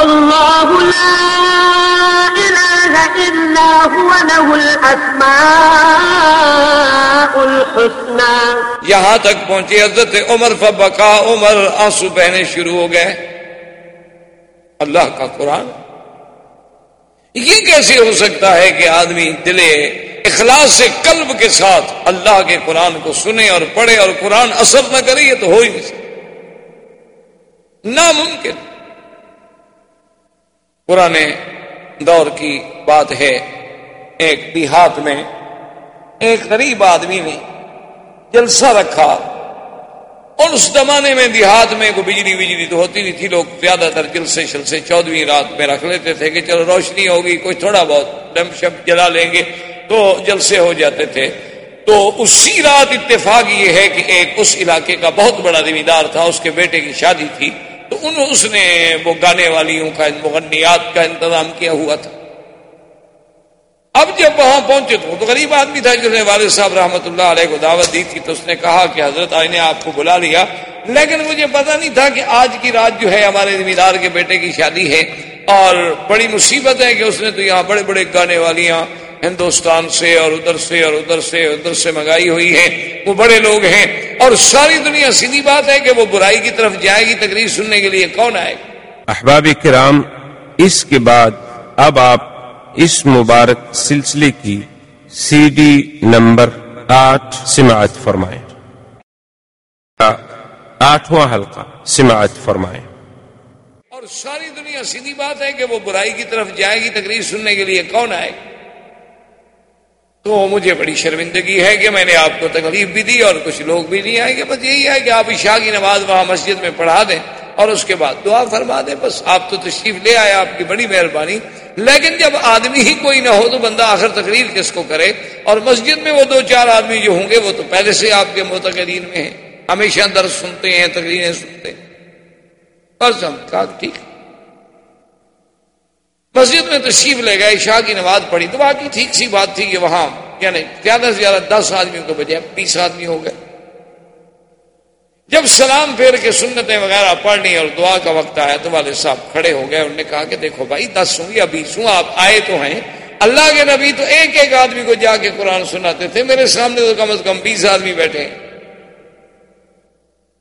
الله لا إله إلا هو له الأسماء الحسنى یہاں تک پہنچے حضرت عمر، فبکا عمر، آنسو بہنے شروع ہو گئے۔ اللہ کا قرآن۔ یہ کیسے ہو سکتا ہے کہ آدمی دلے اخلاص سے قلب کے ساتھ اللہ کے قرآن کو سنے اور پڑھے اور قرآن اثر نہ کرے، یہ تو ہو ہی نہیں سکتا۔ ناممکن۔ پرانے دور کی بات ہے۔ ایک دیہات میں ایک غریب آدمی نے جلسہ رکھا۔ اور اس زمانے میں دیہات میں کوئی بجلی بجلی تو ہوتی نہیں تھی۔ لوگ زیادہ تر جلسے شلسے چودہویں رات میں رکھ لیتے تھے کہ چلو روشنی ہوگی، کوئی تھوڑا بہت ڈم شپ جلا لیں گے تو جلسے ہو جاتے تھے۔ تو اسی رات اتفاق یہ ہے کہ ایک اس علاقے کا بہت بڑا زمیندار تھا، اس کے بیٹے کی شادی تھی۔ تو ان اس نے وہ گانے والیوں کا مغنیات کا انتظام کیا ہوا تھا۔ اب جب وہاں پہنچے تو تو غریب آدمی تھا جس نے والد صاحب رحمۃ اللہ علیہ کو دعوت دی تھی تو اس نے کہا کہ حضرت آئی نے آپ کو بلا لیا۔ لیکن مجھے پتا نہیں تھا کہ آج کی رات جو ہے ہمارے زمیندار کے بیٹے کی شادی ہے اور بڑی مصیبت ہے کہ اس نے تو یہاں بڑے بڑے گانے والیاں ہندوستان سے اور ادھر سے اور ادھر سے ادھر سے منگائی ہوئی ہے وہ بڑے لوگ ہیں۔ اور ساری دنیا سیدھی بات ہے کہ وہ برائی کی طرف جائے گی تقریر سننے کے لیے کون آئے گا؟ احباب کرام اس کے بعد اب آپ اس مبارک سلسلے کی سی ڈی نمبر آٹھ سماعت فرمائیں۔ آٹھواں حلقہ سماعت فرمائیں۔ اور ساری دنیا سیدھی بات ہے کہ وہ برائی کی طرف جائے گی تقریر سننے کے لیے کون آئے گا؟ تو مجھے بڑی شرمندگی ہے کہ میں نے آپ کو تکلیف بھی دی اور کچھ لوگ بھی نہیں آئے گے بس یہی ہے کہ آپ عشاء کی نماز وہاں مسجد میں پڑھا دیں اور اس کے بعد دعا فرما دیں۔ بس آپ تو تشریف لے آئے، آپ کی بڑی مہربانی۔ لیکن جب آدمی ہی کوئی نہ ہو تو بندہ آخر تقریر کس کو کرے؟ اور مسجد میں وہ دو چار آدمی جو ہوں گے وہ تو پہلے سے آپ کے متقرین میں ہیں۔ ہمیشہ درد سنتے ہیں، تقریریں سنتے ہیں۔ اور کہا ٹھیک۔ مسجد میں تشریف لے گئے شاہ کی نماز پڑھی تو باقی ٹھیک سی بات تھی کہ وہاں یعنی زیادہ سے زیادہ دس آدمیوں کو بجائے بیس آدمی ہو گئے۔ جب سلام پھیر کے سنتیں وغیرہ پڑھنی اور دعا کا وقت آیا تو والد صاحب کھڑے ہو گئے انہوں نے کہا کہ دیکھو بھائی، دس ہوں یا بیس ہوں آپ آئے تو ہیں۔ اللہ کے نبی تو ایک ایک آدمی کو جا کے قرآن سناتے تھے، میرے سامنے تو کم از کم بیس آدمی بیٹھے ہیں۔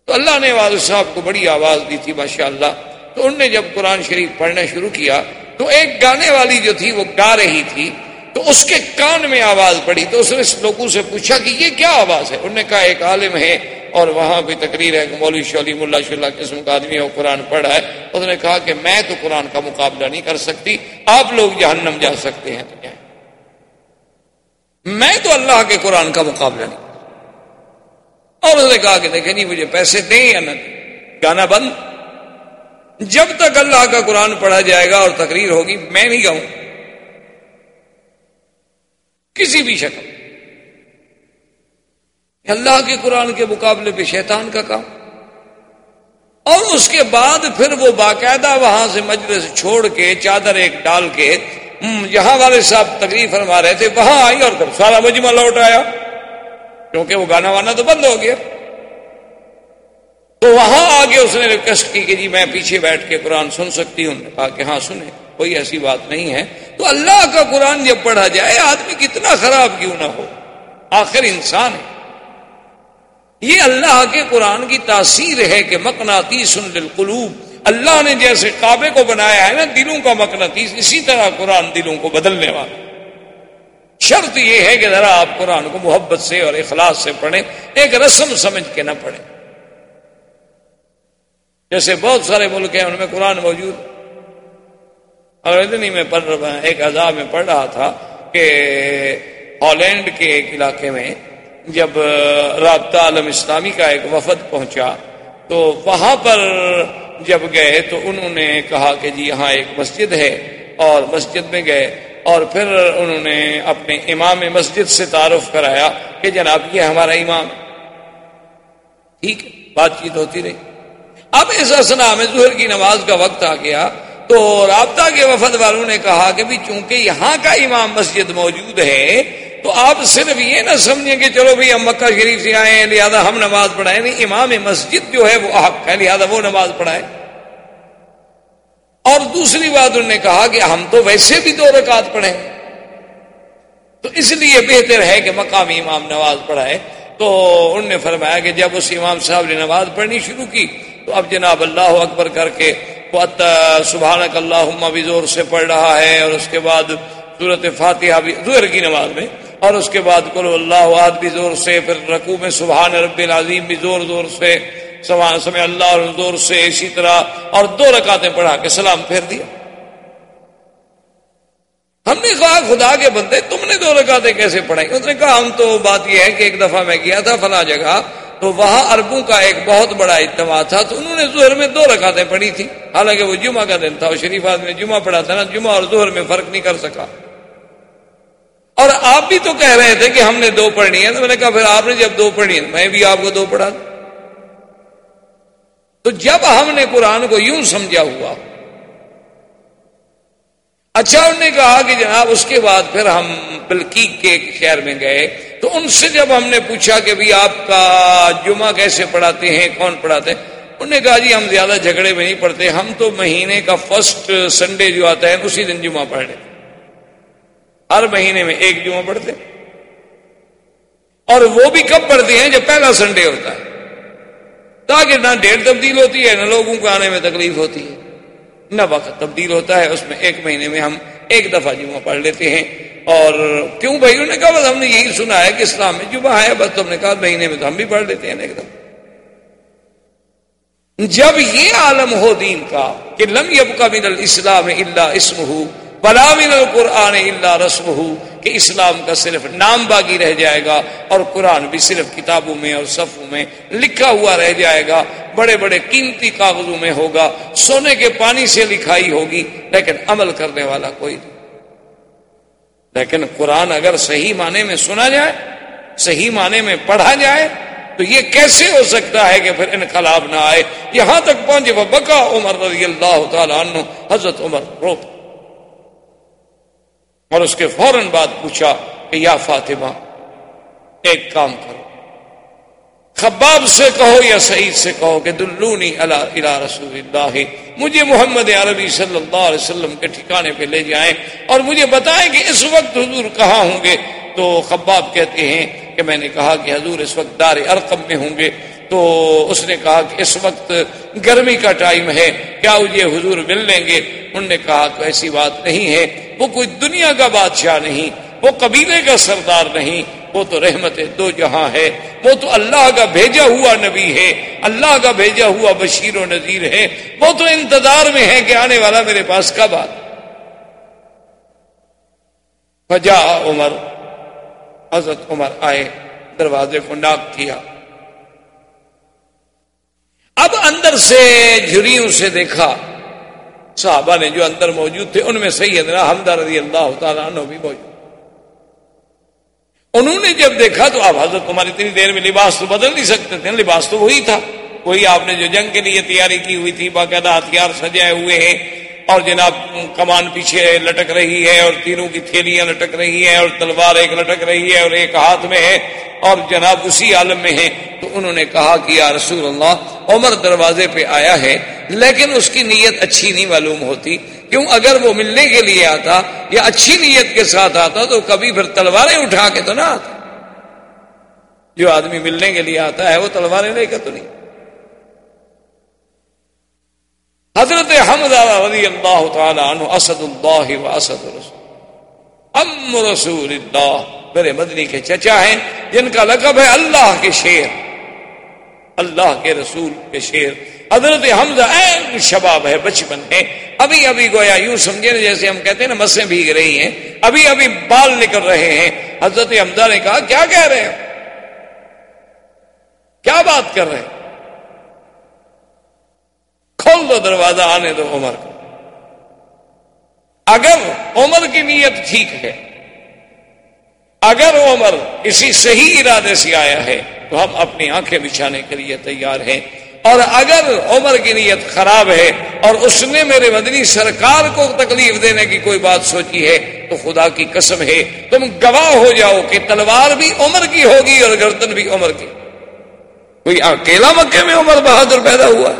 تو اللہ نے والد صاحب کو بڑی آواز دی تھی ماشاء اللہ تو انہوں نے جب قرآن شریف پڑھنا شروع کیا تو ایک گانے والی جو تھی وہ گا رہی تھی، تو اس کے کان میں آواز پڑی، تو اس نے لوگوں سے پوچھا کہ یہ کیا آواز ہے؟ انہوں نے کہا، ایک عالم ہے، اور وہاں بھی تقریر ہے کہ مولوی شولیم اللہ شاء قسم کا آدمی ہے، وہ قرآن پڑھا ہے۔ اس نے کہا کہ میں تو قرآن کا مقابلہ نہیں کر سکتی، آپ لوگ جہنم جا سکتے ہیں۔ تو کیا میں تو اللہ کے قرآن کا مقابلہ نہیں۔ اور اس نے کہا کہ دیکھیں نہیں مجھے پیسے دیں یا نہ گانا بند۔ جب تک اللہ کا قرآن پڑھا جائے گا اور تقریر ہوگی، میں نہیں گاؤں کسی بھی شکل۔ اللہ کے قرآن کے مقابلے پہ شیطان کا کام۔ اور اس کے بعد پھر وہ باقاعدہ وہاں سے مجلس چھوڑ کے، چادر ایک ڈال کے جہاں والے صاحب تقریر فرما رہے تھے، وہاں آئی اور سارا مجمع لوٹ آیا۔ کیونکہ وہ گانا وانا تو بند ہو گیا۔ تو وہاں آگے اس نے ریکویسٹ کی کہ جی میں پیچھے بیٹھ کے قرآن سن سکتی ہوں۔ کہا کہ ہاں سنیں کوئی ایسی بات نہیں ہے۔ تو اللہ کا قرآن جب پڑھا جائے، آدمی کتنا خراب کیوں نہ ہو؟ آخر انسان ہے۔ یہ اللہ کے قرآن کی تاثیر ہے کہ مکناتی سن للقلوب۔ اللہ نے جیسے کعبے کو بنایا ہے نا، دلوں کا مکناطیس اسی طرح قرآن دلوں کو بدلنے والا۔ شرط یہ ہے کہ ذرا آپ قرآن کو محبت سے اور اخلاص سے پڑھیں، ایک رسم سمجھ کے نہ پڑھیں۔ جیسے بہت سارے ملک ہیں، ان میں قرآن موجود۔ اور اتنی میں پڑھ رہا، ایک عذاب میں پڑھ رہا تھا کہ ہالینڈ کے ایک علاقے میں جب رابطہ عالم اسلامی کا ایک وفد پہنچا، تو وہاں پر جب گئے، تو انہوں نے کہا کہ جی یہاں ایک مسجد ہے، اور مسجد میں گئے، اور پھر انہوں نے اپنے امام مسجد سے تعارف کرایا کہ جناب، یہ ہمارا امام۔ ٹھیک بات چیت ہوتی رہی۔ اب اس اسنا میں ظہر کی نماز کا وقت آ گیا تو رابطہ کے وفد والوں نے کہا کہ بھی چونکہ یہاں کا امام مسجد موجود ہے، تو آپ صرف یہ نہ سمجھیں کہ چلو بھائی ہم مکہ شریف سے آئے ہیں، لہٰذا ہم نماز پڑھائیں۔ نہیں، امام مسجد جو ہے وہ حق ہے، لہٰذا وہ نماز پڑھائے اور دوسری بات انہوں نے کہا کہ ہم تو ویسے بھی دو رکعت پڑھیں۔ تو اس لیے بہتر ہے کہ مقامی امام نماز پڑھائے تو انہوں نے فرمایا کہ جب اس امام صاحب نے نماز پڑھنی شروع کی تو اب جناب اللہ اکبر کر کے سبحان اللہ بھی زور سے پڑھ رہا ہے اور اس کے بعد صورت فاتحہ بھی زور کی نماز میں اور اس کے بعد کلو اللہ بھی زور سے، پھر رقو میں سبحان رب العظیم بھی زور زور سے سبحان سمے اللہ اور زور سے اسی طرح اور دو رکعتیں پڑھا کے سلام پھیر دیا۔ ہم نے کہا، خدا کے بندے، تم نے دو رکعتیں کیسے پڑھائی؟ اس نے کہا، ہم تو بات یہ ہے کہ ایک دفعہ میں گیا تھا، فلاں جگہ تو وہاں اربوں کا ایک بہت بڑا اجتماع تھا تو انہوں نے زہر میں دو رکعتیں پڑھی تھی حالانکہ وہ جمعہ کا دن تھا وہ شریف آدمی جمعہ پڑھا تھا نا، جمعہ اور زہر میں فرق نہیں کر سکا۔ اور آپ بھی تو کہہ رہے تھے کہ ہم نے دو پڑھنی ہے تو میں نے کہا پھر آپ نے جب دو پڑھنی ہے میں بھی آپ کو دو پڑھا تو جب ہم نے قرآن کو یوں سمجھا ہوا اچھا انہوں نے کہا کہ جناب، اس کے بعد پھر ہم بلکیک کے ایک شہر میں گئے۔ تو ان سے جب ہم نے پوچھا کہ بھی آپ کا جمعہ کیسے پڑھاتے ہیں، کون پڑھاتے ہیں؟ انہوں نے کہا جی ہم زیادہ جھگڑے میں نہیں پڑھتے، ہم تو مہینے کا فرسٹ سنڈے جو آتا ہے، اسی دن جمعہ پڑھ لیتے ہر مہینے میں ایک جمعہ پڑھتے۔ اور وہ بھی کب پڑھتے ہیں؟ جب پہلا سنڈے ہوتا ہے۔ تاکہ نہ ڈیٹ تبدیل ہوتی ہے، نہ لوگوں کو آنے میں تکلیف ہوتی ہے۔ نہ وقت تبدیل ہوتا ہے، اس میں ایک مہینے میں ہم ایک دفعہ جمعہ پڑھ لیتے ہیں۔ اور کیوں بھائی؟ انہوں نے کہا، بس ہم نے یہی سنا ہے کہ اسلام میں جمعہ ہے، بس تم نے کہا مہینے میں تو ہم بھی پڑھ لیتے ہیں ایک دفعہ جب یہ عالم ہو دین کا کہ لم یب کا من الاسلام اللہ اسم ہو من القرآن اللہ رسم ہو کہ اسلام کا صرف نام باغی رہ جائے گا اور قرآن بھی صرف کتابوں میں اور صفوں میں لکھا ہوا رہ جائے گا، بڑے بڑے قیمتی کاغذوں میں ہوگا، سونے کے پانی سے لکھائی ہوگی، لیکن عمل کرنے والا کوئی نہیں۔ لیکن قرآن اگر صحیح معنی میں سنا جائے، صحیح معنی میں پڑھا جائے، تو یہ کیسے ہو سکتا ہے کہ پھر انقلاب نہ آئے؟ یہاں تک پہنچے وہ بکا عمر رضی اللہ تعالیٰ عنہ، حضرت عمر رو اور اس کے فوراً بعد پوچھا کہ یا فاطمہ، ایک کام کرو۔ خباب سے کہو یا سعید سے کہو کہ دلونی اللہ رسول اللہ، مجھے محمد عربی صلی اللہ علیہ وسلم کے ٹھکانے پہ لے جائیں اور مجھے بتائیں کہ اس وقت حضور کہاں ہوں گے۔ تو خباب کہتے ہیں کہ میں نے کہا کہ حضور اس وقت دار ارقم میں ہوں گے۔ تو اس نے کہا کہ اس وقت گرمی کا ٹائم ہے، کیا مجھے حضور مل لیں گے؟ انہوں نے کہا کہ ایسی بات نہیں ہے، وہ کوئی دنیا کا بادشاہ نہیں، وہ قبیلے کا سردار نہیں، وہ تو رحمت دو جہاں ہے، وہ تو اللہ کا بھیجا ہوا نبی ہے، اللہ کا بھیجا ہوا بشیر و نذیر ہے، وہ تو انتظار میں ہے کہ آنے والا میرے پاس کب آ فجا عمر، حضرت عمر آئے، دروازے کو ناک کیا۔ اب اندر سے جھریوں سے دیکھا، صحابہ نے جو اندر موجود تھے، ان میں سیدنا حمدہ رضی اللہ تعالیٰ عنہ بھی موجود۔ انہوں نے جب دیکھا تو آپ حضرت تمہاری اتنی دیر میں لباس تو بدل نہیں سکتے تھے، لباس تو وہی تھا۔ وہی آپ نے جو جنگ کے لیے تیاری کی ہوئی تھی، باقاعدہ ہتھیار سجائے ہوئے ہیں۔ اور جناب کمان پیچھے لٹک رہی ہے اور تینوں کی تھیلیاں لٹک رہی ہیں اور تلوار ایک لٹک رہی ہے اور ایک ہاتھ میں ہے اور جناب اسی عالم میں ہے تو انہوں نے کہا کہ یا رسول اللہ، عمر دروازے پہ آیا ہے، لیکن اس کی نیت اچھی نہیں معلوم ہوتی۔ کیوں؟ اگر وہ ملنے کے لیے آتا یا اچھی نیت کے ساتھ آتا تو کبھی پھر تلواریں اٹھا کے تو نہ آتا۔ جو آدمی ملنے کے لیے آتا ہے، وہ تلواریں لے کر تو نہیں۔ حضرت حمزہ رضی اللہ تعالی عنہ اسد اللہ و اسد رسول. ام رسول اللہ. میرے مدنی کے چچا ہیں، جن کا لقب ہے اللہ کے شیر. اللہ کے رسول کے شیر. حضرت حمزہ این شباب ہے، بچپن ہے. ابھی ابھی گویا یوں سمجھے نا، جیسے ہم کہتے ہیں نا، مسیں بھیگ رہی ہیں. ابھی ابھی بال نکل رہے ہیں۔ حضرت حمزہ نے کہا، کیا کہہ رہے ہیں کیا بات کر رہے ہیں کھول دو دروازہ آنے دو عمر کو۔ اگر عمر کی نیت ٹھیک ہے، اگر عمر اسی صحیح ارادے سے آیا ہے، تو ہم اپنی آنکھیں بچھانے کے لیے تیار ہیں۔ اور اگر عمر کی نیت خراب ہے اور اس نے میرے مدنی سرکار کو تکلیف دینے کی کوئی بات سوچی ہے، تو خدا کی قسم ہے، تم گواہ ہو جاؤ کہ تلوار بھی عمر کی ہوگی اور گردن بھی عمر کی۔ کوئی اکیلا مکے میں عمر بہادر پیدا ہوا؟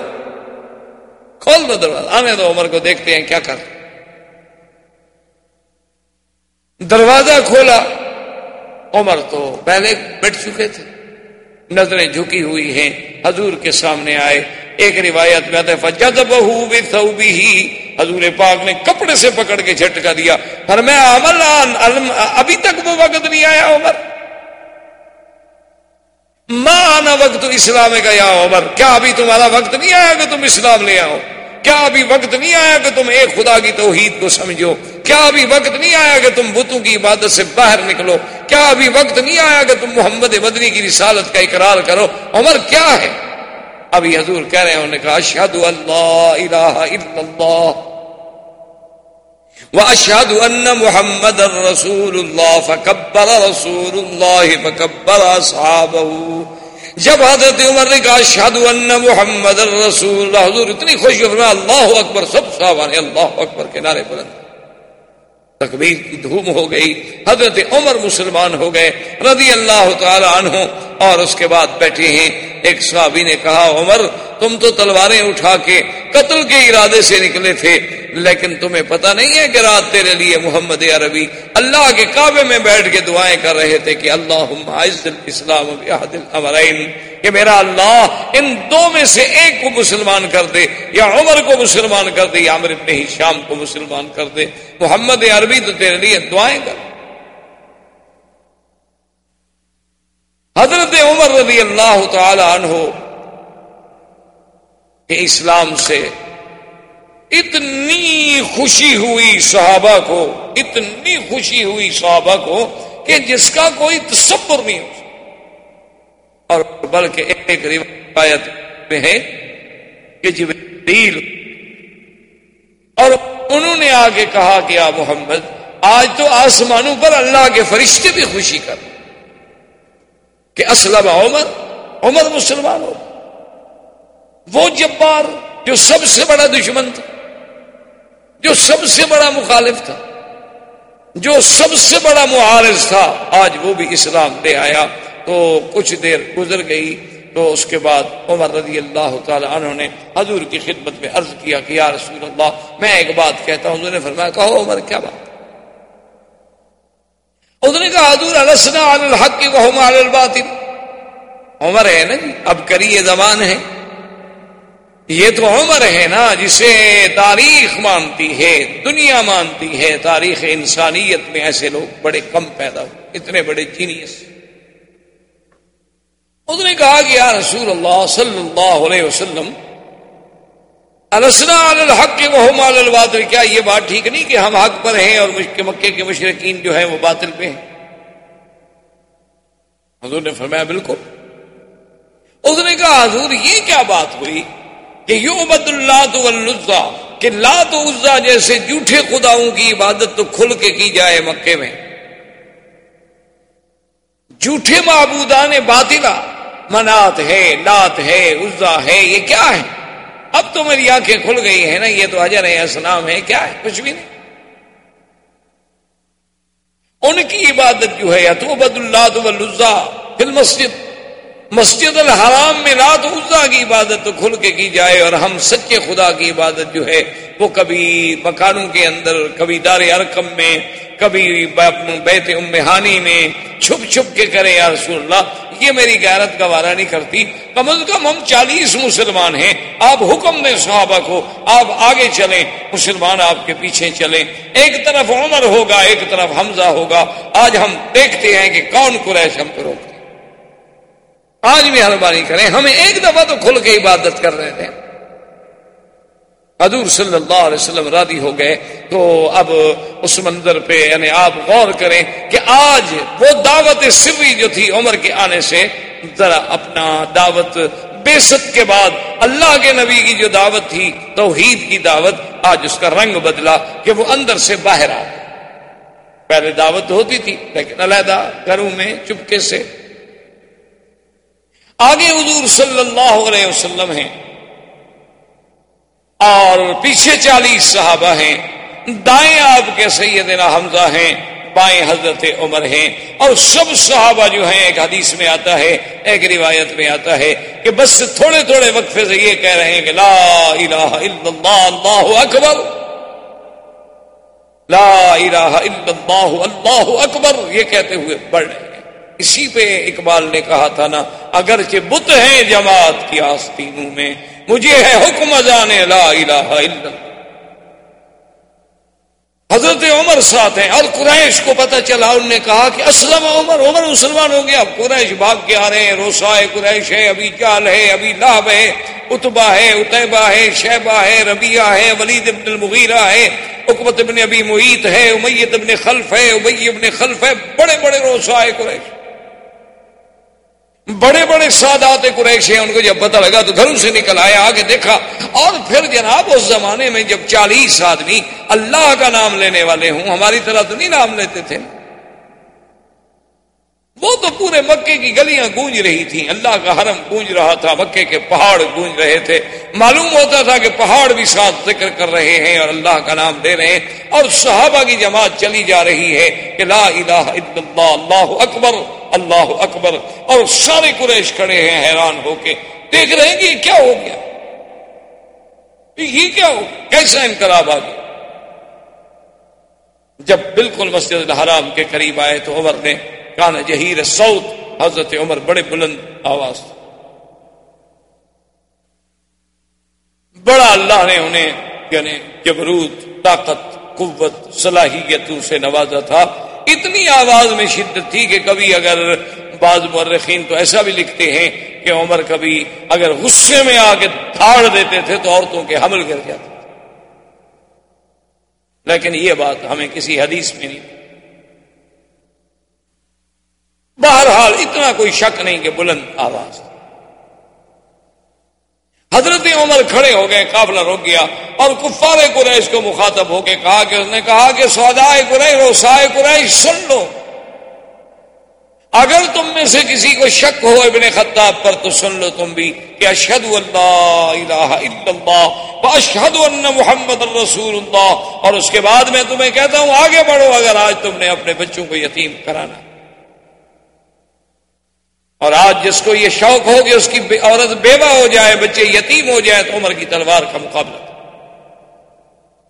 کھول دو دروازہ۔ آنے دو عمر کو دیکھتے ہیں کیا کر۔ دروازہ کھولا۔ عمر تو پہلے بیٹھ چکے تھے۔ نظریں جھکی ہوئی ہیں۔ حضور کے سامنے آئے۔ ایک روایت میں آتا بہو ہی حضور پاک نے کپڑے سے پکڑ کے جھٹکا دیا۔ پر میں ابھی تک وہ وقت نہیں آیا، عمر۔ ماں، آنا وقت اسلام کا یا عمر۔ کیا ابھی تمہارا وقت نہیں آیا کہ تم اسلام لے آؤ؟ کیا ابھی وقت نہیں آیا کہ تم ایک خدا کی توحید کو سمجھو؟ کیا ابھی وقت نہیں آیا کہ تم بتوں کی عبادت سے باہر نکلو؟ کیا ابھی وقت نہیں آیا کہ تم محمد مدنی کی رسالت کا اقرار کرو؟ عمر کیا ہے؟ ابھی حضور کہہ رہے ہیں، انہوں نے کہا اشہد اللہ الہ الا اللہ واشهد ان محمد رسول اللہ، فکبر رسول اللہ، فکبر اصحابه جب حضرت عمر نے کہا شاد ان محمد رسول اللہ، حضور اتنی خوشی فرمایا، اللہ اکبر، سب صحابہ نے اللہ اکبر کے نعرے بلند تکبیر کی دھوم ہو گئی، حضرت عمر مسلمان ہو گئے، رضی اللہ تعالی عنہ اور اس کے بعد بیٹھے ہیں۔ ایک صحابی نے کہا، عمر، تم تو تلواریں اٹھا کے قتل کے ارادے سے نکلے تھے، لیکن تمہیں پتہ نہیں ہے کہ رات تیرے لیے محمد عربی اللہ کے کعبے میں بیٹھ کے دعائیں کر رہے تھے کہ اللہ اسلام کہ میرا اللہ ان دو میں سے ایک کو مسلمان کر دے، یا عمر کو مسلمان کر دے، یا ابن ہی شام کو مسلمان کر دے۔ محمد عربی تو تیرے لیے دعائیں کر حضرت عمر رضی اللہ تعالی عنہ کہ اسلام سے اتنی خوشی ہوئی صحابہ کو، اتنی خوشی ہوئی صحابہ کو کہ جس کا کوئی تصور نہیں ہو۔ اور بلکہ ایک روایت میں ہے کہ جبریل، اور انہوں نے آگے کہا کہ آ محمد، آج تو آسمانوں پر اللہ کے فرشتے بھی خوشی کر کہ اسلم عمر عمر مسلمان ہو۔ وہ جبار جو سب سے بڑا دشمن تھا، جو سب سے بڑا مخالف تھا، جو سب سے بڑا معارض تھا، آج وہ بھی اسلام لے آیا۔ تو کچھ دیر گزر گئی، تو اس کے بعد عمر رضی اللہ تعالی عنہ نے حضور کی خدمت میں عرض کیا کہ یا رسول اللہ، میں ایک بات کہتا ہوں انہوں نے فرمایا، کہو عمر، کیا بات؟ اس نے کہا حضور السنا الحق کی وہ الباطل۔ عمر ہے نا جی اب کریے زبان ہے۔ یہ تو عمر ہے نا، جسے تاریخ مانتی ہے، دنیا مانتی ہے۔ تاریخ انسانیت میں ایسے لوگ بڑے کم پیدا ہو اتنے بڑے جینیس اس نے کہا کہ یا رسول اللہ صلی اللہ علیہ وسلم السنا الحق کے وہ مال الباطل. کیا یہ بات ٹھیک نہیں کہ ہم حق پر ہیں اور مکے کے مشرقین جو ہیں وہ باطل پہ ہیں؟ حضور نے فرمایا بالکل. اس نے کہا حضور یہ کیا بات ہوئی کہ یو عبد اللہ تو کہ لات عزا جیسے جھوٹے خداؤں کی عبادت تو کھل کے کی جائے مکے میں؟ جھوٹے معبودان باطلا منات ہے، لات ہے، عزا ہے، یہ کیا ہے؟ اب تو میری آنکھیں کھل گئی ہیں نا، یہ تو اجر ہے اسلام ہے کیا ہے؟ کچھ بھی نہیں۔ ان کی عبادت جو ہے، یا تو بد اللہ تو مسجد مسجد الحرام میں رات عزا کی عبادت تو کھل کے کی جائے اور ہم سچے خدا کی عبادت جو ہے وہ کبھی مکانوں کے اندر، کبھی دار ارکم میں، کبھی بیت امہانی میں چھپ چھپ کے کرے یا رسول اللہ۔ یہ میری غیرت گوارا نہیں کرتی۔ کم از کم ہم چالیس مسلمان ہیں۔ آپ حکم دیں صحابہ کو، آپ آگے چلیں، مسلمان آپ کے پیچھے چلیں۔ ایک طرف عمر ہوگا، ایک طرف حمزہ ہوگا۔ آج ہم دیکھتے ہیں کہ کون قریش ہم کو روکتے آج بھی مہربانی کریں، ہمیں ایک دفعہ تو کھل کے عبادت کر رہے تھے۔ حضور صلی اللہ علیہ وسلم رادی ہو گئے، تو اب اس منظر پہ یعنی آپ غور کریں کہ آج وہ دعوت سری جو تھی عمر کے آنے سے، ذرا اپنا دعوت بے ست کے بعد اللہ کے نبی کی جو دعوت تھی، توحید کی دعوت، آج اس کا رنگ بدلا کہ وہ اندر سے باہر آ پہلے دعوت ہوتی تھی، لیکن علیحدہ گھروں میں چپکے سے آگے حضور صلی اللہ علیہ وسلم ہیں اور پیچھے چالیس صحابہ ہیں دائیں آپ کے سیدنا حمزہ ہیں، بائیں حضرت عمر ہیں اور سب صحابہ جو ہیں ایک حدیث میں آتا ہے، ایک روایت میں آتا ہے کہ بس تھوڑے تھوڑے وقفے سے یہ کہہ رہے ہیں کہ لا الہ الا اللہ اللہ اکبر۔ لا الہ الا اللہ اللہ اکبر۔ یہ کہتے ہوئے بڑھ رہے ہیں۔ اسی پہ اقبال نے کہا تھا نا، اگرچہ بت ہیں جماعت کی آستینوں میں، مجھے ہے حکم لا الہ الا اللہ۔ حضرت عمر ساتھ ہیں، اور قریش کو پتہ چلا، انہوں نے کہا کہ اسلم عمر عمر مسلمان ہو گیا، اب قریش بھاگ کے آ رہے ہیں روسا ہے قریش ہے ابھی چال ہے ابھی لاب ہے اتبا ہے اتبا ہے شہبہ ہے ربیہ ہے ولید ابن المغیرہ ہے اکبت ابن ابی محیط ہے امیت ابن خلف ہے ابئی ابن خلف ہے بڑے بڑے روسا ہے قریش۔ بڑے بڑے سادات قریش ہیں، ان کو جب پتہ لگا تو گھروں سے نکل آیا، آگے دیکھا۔ اور پھر جناب، اس زمانے میں جب چالیس آدمی اللہ کا نام لینے والے ہوں، ہماری طرح تو نہیں نام لیتے تھے۔ وہ تو پورے مکے کی گلیاں گونج رہی تھیں۔ اللہ کا حرم گونج رہا تھا، مکے کے پہاڑ گونج رہے تھے۔ معلوم ہوتا تھا کہ پہاڑ بھی ساتھ ذکر کر رہے ہیں اور اللہ کا نام دے رہے ہیں۔ اور صحابہ کی جماعت چلی جا رہی ہے کہ لا الہ الا اللہ اللہ اکبر اللہ اکبر۔ اور سارے قریش کھڑے ہیں، حیران ہو کے۔ دیکھ رہے ہیں کہ کیا ہو گیا؟ یہ کیا ہو کیسا انقلاب آ گیا؟ جب بالکل مسجد الحرام کے قریب آئے تو عمر نے کان جہیر سعود حضرت عمر بڑے بلند آواز بڑا اللہ نے انہیں یعنی جبروت، طاقت، قوت صلاحیتوں سے نوازا تھا۔ اتنی آواز میں شدت تھی کہ کبھی اگر بعض مرخین تو ایسا بھی لکھتے ہیں کہ عمر کبھی اگر غصے میں آ کے دھاڑ دیتے تھے تو عورتوں کے حمل گر جاتے تھے۔ لیکن یہ بات ہمیں کسی حدیث میں نہیں۔ بہرحال اتنا کوئی شک نہیں کہ بلند آواز حضرت عمر کھڑے ہو گئے قافلہ رک گیا اور کفار قریش کو مخاطب ہو کے کہا کہ اس نے کہا کہ سودائے قریش روسائے قریش سن لو۔ اگر تم میں سے کسی کو شک ہو ابن خطاب پر تو سن لو تم بھی کہ اشد اللہ الہ الا اللہ اشد اللہ محمد الرسول اللہ۔ اور اس کے بعد میں تمہیں کہتا ہوں، آگے بڑھو اگر آج تم نے اپنے بچوں کو یتیم کرانا۔ اور آج جس کو یہ شوق ہو کہ اس کی عورت بیوہ ہو جائے، بچے یتیم ہو جائے، تو عمر کی تلوار کا مقابلہ۔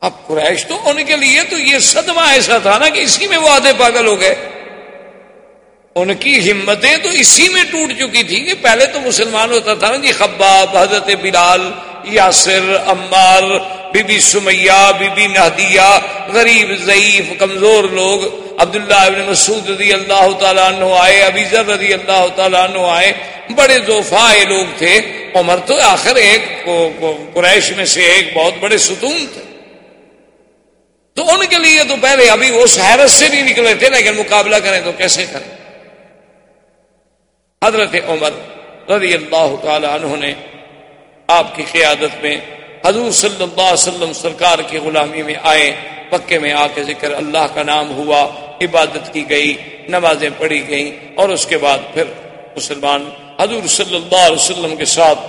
اب قریش تو ان کے لیے تو یہ صدمہ ایسا تھا نا کہ اسی میں وہ آدھے پاگل ہو گئے۔ ان کی ہمتیں تو اسی میں ٹوٹ چکی تھی کہ پہلے تو مسلمان ہوتا تھا نا جی خباب، حضرت بلال، یاسر عمار بی بی سمیہ بی بی نہدیہ، غریب، ضعیف، کمزور لوگ، عبداللہ ابن مسعود رضی اللہ تعالیٰ عنہ آئے، ابی ذر رضی اللہ تعالیٰ عنہ آئے، بڑے زوفائے لوگ تھے، عمر تو آخر ایک قریش میں سے ایک بہت بڑے ستون تھے۔ تو ان کے لیے تو پہلے ابھی وہ حیرت سے نہیں نکلے تھے، لیکن مقابلہ کریں تو کیسے کریں؟ حضرت عمر رضی اللہ تعالی عنہ نے آپ کی قیادت میں حضور صلی اللہ علیہ وسلم سرکار کی غلامی میں آئے پکے میں آ کے ذکر اللہ کا نام ہوا، عبادت کی گئی، نمازیں پڑھی گئیں، اور اس کے بعد پھر مسلمان حضور صلی اللہ علیہ وسلم کے ساتھ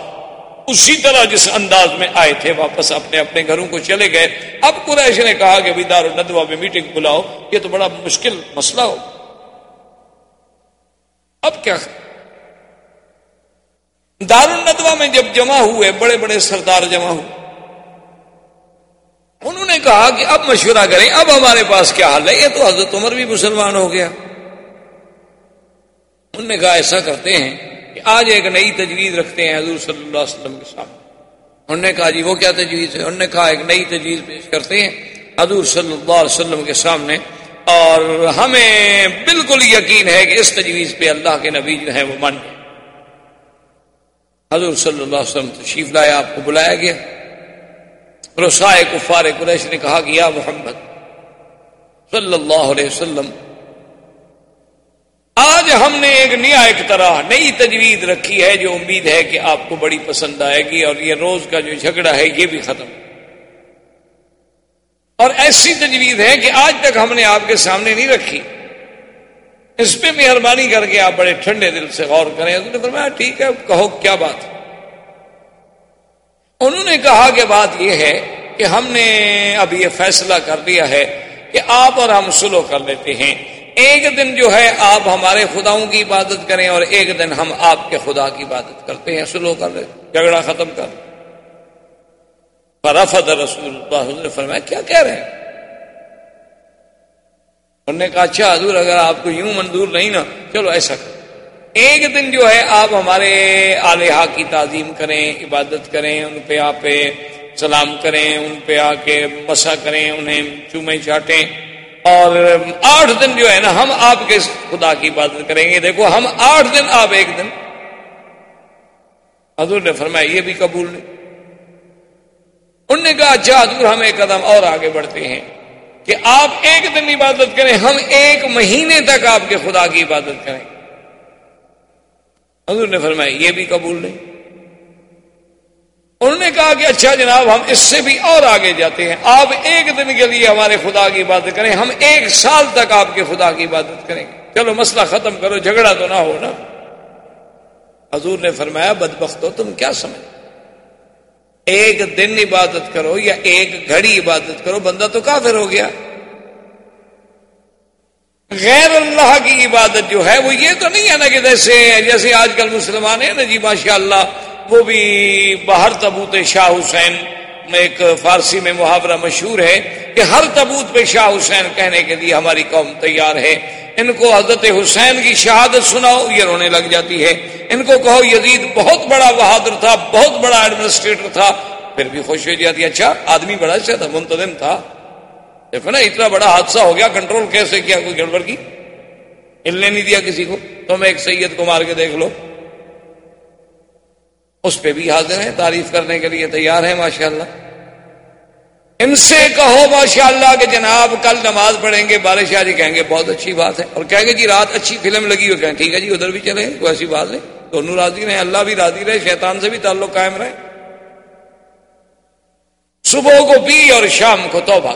اسی طرح جس انداز میں آئے تھے، واپس اپنے اپنے گھروں کو چلے گئے۔ اب قریش نے کہا کہ دار الدوا میں میٹنگ بلاؤ، یہ تو بڑا مشکل مسئلہ ہو۔ اب کیا؟ دار الدوا میں جب جمع ہوئے، بڑے بڑے سردار جمع ہوئے۔ انہوں نے کہا کہ اب مشورہ کریں، اب ہمارے پاس کیا حال ہے؟ یہ تو حضرت عمر بھی مسلمان ہو گیا۔ انہوں نے کہا ایسا کرتے ہیں کہ آج ایک نئی تجویز رکھتے ہیں حضور صلی اللہ علیہ وسلم کے سامنے۔ انہوں نے کہا جی وہ کیا تجویز ہے؟ انہوں نے کہا، ایک نئی تجویز پیش کرتے ہیں حضور صلی اللہ علیہ وسلم کے سامنے۔ اور ہمیں بالکل یقین ہے کہ اس تجویز پہ اللہ کے نبی جو ہیں وہ من حضور صلی اللہ علیہ وسلم تشریف لایا آپ کو بلایا گیا۔ رسائے کفار قریش نے کہا کہ یا محمد صلی اللہ علیہ وسلم، آج ہم نے ایک نیا ایک طرح نئی تجویز رکھی ہے جو امید ہے کہ آپ کو بڑی پسند آئے گی اور یہ روز کا جو جھگڑا ہے یہ بھی ختم۔ اور ایسی تجویز ہے کہ آج تک ہم نے آپ کے سامنے نہیں رکھی۔ اس پہ مہربانی کر کے آپ بڑے ٹھنڈے دل سے غور کریں۔ نے فرمایا، ٹھیک ہے کہو کیا بات۔ ہے انہوں نے کہا کہ بات یہ ہے کہ ہم نے اب یہ فیصلہ کر دیا ہے کہ آپ اور ہم سلو کر لیتے ہیں۔ ایک دن جو ہے آپ ہمارے خداؤں کی عبادت کریں اور ایک دن ہم آپ کے خدا کی عبادت کرتے ہیں، سلو کر لیں، جھگڑا ختم کر۔ فرفت رسول اللہ نے فرمایا، کیا کہہ رہے ہیں؟ انہوں نے کہا اچھا حضور، اگر آپ کو یوں منظور نہیں نا، چلو ایسا کرو۔ ایک دن جو ہے آپ ہمارے آلیہ کی تعظیم کریں، عبادت کریں، ان پہ آپ سلام کریں، ان پہ آ کے مسا کریں، انہیں چومے چاٹیں۔ اور آٹھ دن جو ہے نا، ہم آپ کے خدا کی عبادت کریں گے۔ دیکھو، ہم آٹھ دن، آپ ایک دن۔ حضور نے فرمایا، یہ بھی قبول نہیں انہوں نے کہا اچھا حضور، ہم ایک قدم اور آگے بڑھتے ہیں کہ آپ ایک دن عبادت کریں، ہم ایک مہینے تک آپ کے خدا کی عبادت کریں۔ حضور نے فرمایا، یہ بھی قبول نہیں۔ انہوں نے کہا کہ اچھا جناب، ہم اس سے بھی اور آگے جاتے ہیں۔ آپ ایک دن کے لیے ہمارے خدا کی عبادت کریں، ہم ایک سال تک آپ کے خدا کی عبادت کریں۔ گے چلو، مسئلہ ختم کرو، جھگڑا تو نہ ہو نا۔ حضور نے فرمایا بدبخت ہو تم کیا سمجھ؟ ایک دن عبادت کرو یا ایک گھڑی عبادت کرو، بندہ تو کافر ہو گیا۔ غیر اللہ کی عبادت جو ہے وہ یہ تو نہیں ہے نا کہ جیسے جیسے آج کل مسلمان ہیں نا جی ماشاء اللہ وہ بھی باہر تبوت شاہ حسین میں ایک فارسی میں محاورہ مشہور ہے کہ ہر تبوت پہ شاہ حسین کہنے کے لیے ہماری قوم تیار ہے۔ ان کو حضرت حسین کی شہادت سناؤ، یہ رونے لگ جاتی ہے۔ ان کو کہو، یزید بہت بڑا بہادر تھا، بہت بڑا ایڈمنسٹریٹر تھا، پھر بھی خوش ہو جاتی۔ اچھا آدمی بڑا اچھا تھا، منتظم تھا۔ دیکھو نا، اتنا بڑا حادثہ ہو گیا کنٹرول کیسے کیا کوئی گڑبڑ کی؟ ہلنے نہیں دیا کسی کو، تم ایک سید کو مار کے دیکھ لو۔ اس پہ بھی حاضر ہیں، تعریف کرنے کے لیے تیار ہیں ماشاء اللہ ان سے کہو ماشاء اللہ کہ جناب، کل نماز پڑھیں گے، بارش جی کہیں گے، بہت اچھی بات ہے۔ اور کہیں گے جی رات اچھی فلم لگی ہو کہیں ٹھیک ہے جی ادھر بھی چلیں، کوئی ایسی بات نہیں۔ دونوں راضی رہے اللہ بھی راضی رہے، شیطان سے بھی تعلق قائم رہے۔ صبح کو پی اور شام کو توبہ۔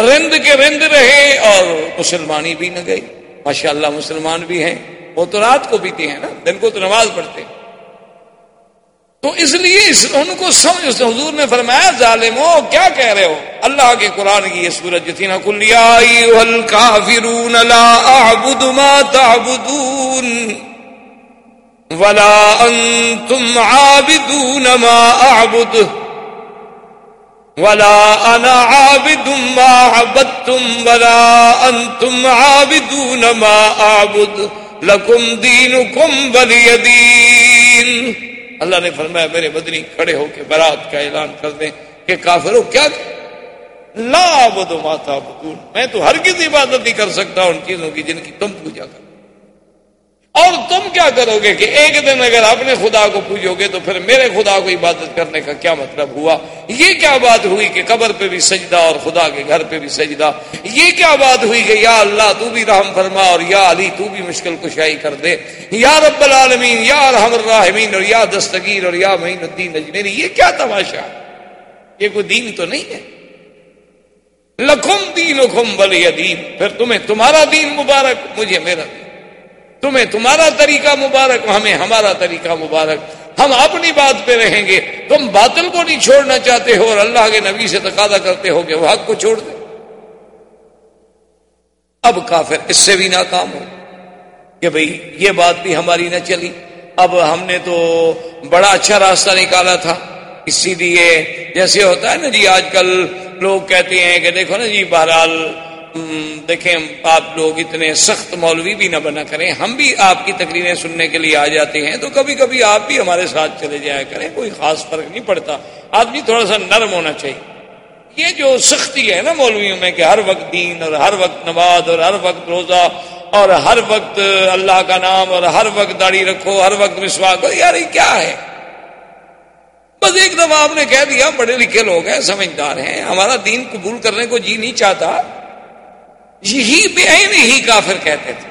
رند کے رند رہے اور مسلمانی بھی نہ گئی۔ ماشاء اللہ مسلمان بھی ہیں، وہ تو رات کو پیتے ہیں نا، دن کو تو نماز پڑھتے ہیں۔ تو اس لیے اس ان کو سمجھ اس حضور نے فرمایا ظالم کیا کہہ رہے ہو؟ اللہ کے قرآن کی یہ سورج جو تھی نا کلیا ولا انتم عابدون ما اعبد۔ ولا انا عابد ما عبدتم ولا انتم عابدون ما اعبد لکم دین کم بلی اللہ نے فرمایا، میرے بدنی کھڑے ہو کے برات کا اعلان کر دیں کہ کافر ہو۔ کیا؟ لا بدو ماتا بدون میں تو ہر کسی عبادت نہیں کر سکتا ان چیزوں کی جن کی تم پوجا کر اور تم کیا کرو گے کہ ایک دن اگر اپنے خدا کو پوجو گے تو پھر میرے خدا کو عبادت کرنے کا کیا مطلب ہوا؟ یہ کیا بات ہوئی کہ قبر پہ بھی سجدہ اور خدا کے گھر پہ بھی سجدہ؟ یہ کیا بات ہوئی کہ یا اللہ تو بھی رحم فرما اور یا علی تو بھی مشکل کشائی کر دے؟ یا رب العالمین، یا رحم الرحمین اور یا دستگیر اور یا معین الدین اجمیری یہ کیا تماشا؟ یہ کوئی دین تو نہیں ہے؟ لکھم دین ولی دین۔ پھر تمہیں تمہارا دین مبارک، مجھے میرا دین۔ تمہیں تمہارا طریقہ مبارک، ہمیں ہمارا طریقہ مبارک۔ ہم اپنی بات پہ رہیں گے۔ تم باطل کو نہیں چھوڑنا چاہتے ہو اور اللہ کے نبی سے تقاضا کرتے ہو کہ وہ حق کو چھوڑ دے۔ اب کافر اس سے بھی ناکام ہو کہ بھئی یہ بات بھی ہماری نہ چلی۔ اب ہم نے تو بڑا اچھا راستہ نکالا تھا۔ اسی لیے جیسے ہوتا ہے نا جی آج کل لوگ کہتے ہیں کہ دیکھو نا جی بہرحال دیکھیں، آپ لوگ اتنے سخت مولوی بھی نہ بنا کریں۔ ہم بھی آپ کی تقریریں سننے کے لیے آ جاتے ہیں تو کبھی کبھی آپ بھی ہمارے ساتھ چلے جایا کریں، کوئی خاص فرق نہیں پڑتا۔ آدمی تھوڑا سا نرم ہونا چاہیے۔ یہ جو سختی ہے نا مولویوں میں کہ ہر وقت دین اور ہر وقت نماز اور ہر وقت روزہ اور ہر وقت اللہ کا نام اور ہر وقت داڑھی رکھو، ہر وقت مسواک یار یہ کیا ہے؟ بس ایک دفعہ آپ نے کہہ دیا پڑھے لکھے لوگ ہیں، سمجھدار ہیں۔ ہمارا دین قبول کرنے کو جی نہیں چاہتا۔ یہی بے ہی کافر کہتے تھے۔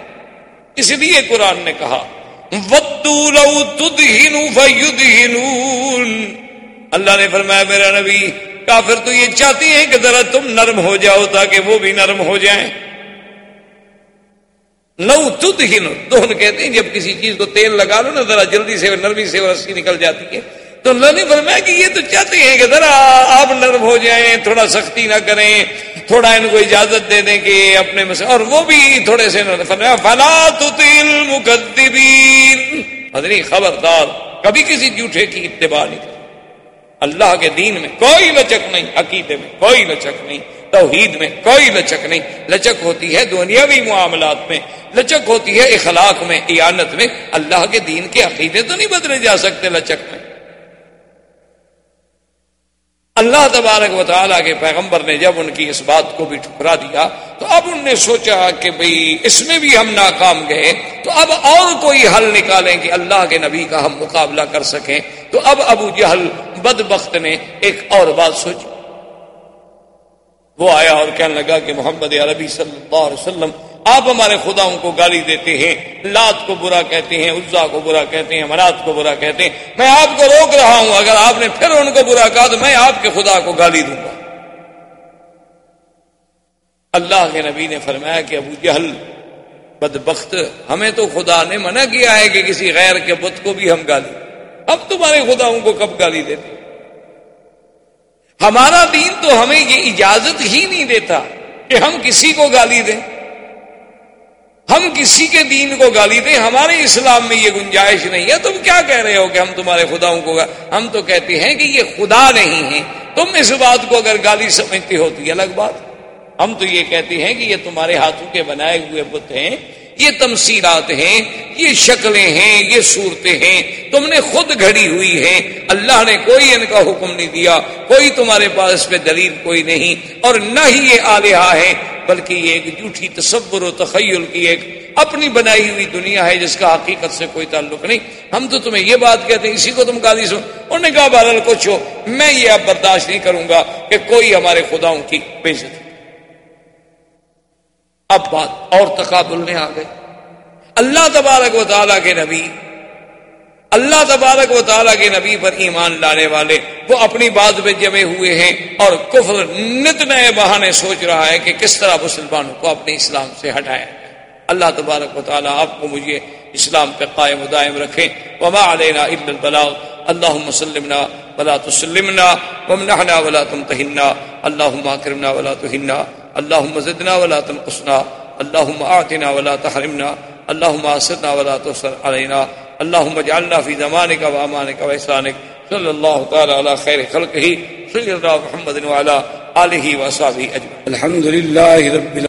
اس لیے قرآن نے کہا ودو لو تدہن اللہ نے فرمایا، میرا نبی، کافر تو یہ چاہتی ہیں کہ ذرا تم نرم ہو جاؤ تاکہ وہ بھی نرم ہو جائیں۔ لو تدہن دہن کہتے ہیں، جب کسی چیز کو تیل لگا لو نا، ذرا جلدی سے نرمی سے رسی نکل جاتی ہے۔ تو اللہ نے فرمایا کہ یہ تو چاہتے ہیں کہ ذرا آپ نرم ہو جائیں، تھوڑا سختی نہ کریں، تھوڑا ان کو اجازت دے دیں کہ اپنے مسئلے اور وہ بھی تھوڑے سے فرمایا، فلا تطیل مقدبین حضری خبردار، کبھی کسی جھوٹے کی اتباع نہیں کر اللہ کے دین میں کوئی لچک نہیں، عقیدے میں کوئی لچک نہیں، توحید میں کوئی لچک نہیں۔ لچک ہوتی ہے دنیاوی معاملات میں، لچک ہوتی ہے اخلاق میں ایانت میں۔ اللہ کے دین کے عقیدے تو نہیں بدلے جا سکتے لچک میں۔ اللہ تبارک و تعالیٰ کے پیغمبر نے جب ان کی اس بات کو بھی ٹھکرا دیا، تو اب ان نے سوچا کہ بھئی اس میں بھی ہم ناکام گئے، تو اب اور کوئی حل نکالیں کہ اللہ کے نبی کا ہم مقابلہ کر سکیں۔ تو اب ابو جہل بدبخت نے ایک اور بات سوچی۔ وہ آیا اور کہنے لگا کہ محمد عربی صلی اللہ علیہ وسلم آپ ہمارے خداؤں کو گالی دیتے ہیں، لات کو برا کہتے ہیں، عزا کو برا کہتے ہیں منات کو برا کہتے ہیں۔ میں آپ کو روک رہا ہوں، اگر آپ نے پھر ان کو برا کہا تو میں آپ کے خدا کو گالی دوں گا۔ اللہ کے نبی نے فرمایا کہ ابو جہل بدبخت، ہمیں تو خدا نے منع کیا ہے کہ کسی غیر کے بت کو بھی ہم گالی۔ اب تمہارے خداؤں کو کب گالی دیتے؟ ہمارا دین تو ہمیں یہ اجازت ہی نہیں دیتا کہ ہم کسی کو گالی دیں۔ ہم کسی کے دین کو گالی دیں، ہمارے اسلام میں یہ گنجائش نہیں ہے۔ تم کیا کہہ رہے ہو کہ ہم تمہارے خداؤں کو ہم تو کہتے ہیں کہ یہ خدا نہیں ہے۔ تم اس بات کو اگر گالی سمجھتے ہو تو یہ الگ بات۔ ہم تو یہ کہتے ہیں کہ یہ تمہارے ہاتھوں کے بنائے ہوئے بت ہیں۔ یہ تمثیلات ہیں، یہ شکلیں ہیں، یہ صورتیں ہیں، تم نے خود گھڑی ہوئی ہیں، اللہ نے کوئی ان کا حکم نہیں دیا، کوئی تمہارے پاس پہ دلیل کوئی نہیں، اور نہ ہی یہ آلیہ ہے بلکہ یہ ایک جھوٹھی تصور و تخیل کی ایک اپنی بنائی ہوئی دنیا ہے، جس کا حقیقت سے کوئی تعلق نہیں۔ ہم تو تمہیں یہ بات کہتے ہیں، اسی کو تم گالی سو انہوں نے کہا، بہرحال کچھ ہو، میں یہ اب برداشت نہیں کروں گا کہ کوئی ہمارے خداؤں کی بےزت اب بات اور تقابل میں آ گئے اللہ تبارک و تعالیٰ کے نبی، اللہ تبارک و تعالیٰ کے نبی پر ایمان لانے والے وہ اپنی بات پہ جمے ہوئے ہیں اور کفر نت نئے بہانے سوچ رہا ہے کہ کس طرح مسلمانوں کو اپنے اسلام سے ہٹایا اللہ تبارک و تعالیٰ آپ کو مجھے اسلام پہ قائم دائم رکھے۔ وما علینا ابن البلاغ۔ اللهم سلمنا ولا تسلمنا، وامنحنا ولا تمتحنا اللهم اكرمنا ولا تهنا اللهم زدنا ولا تنقصنا اللهم آتنا ولا تحرمنا اللهم اسرنا ولا تسر علينا اللهم اجعلنا في زمانك وامانك واحسانك صلى الله تعالى على خير خلقه سيدنا محمد وعلى اله وصحبه اجمعين الحمد لله رب العالمين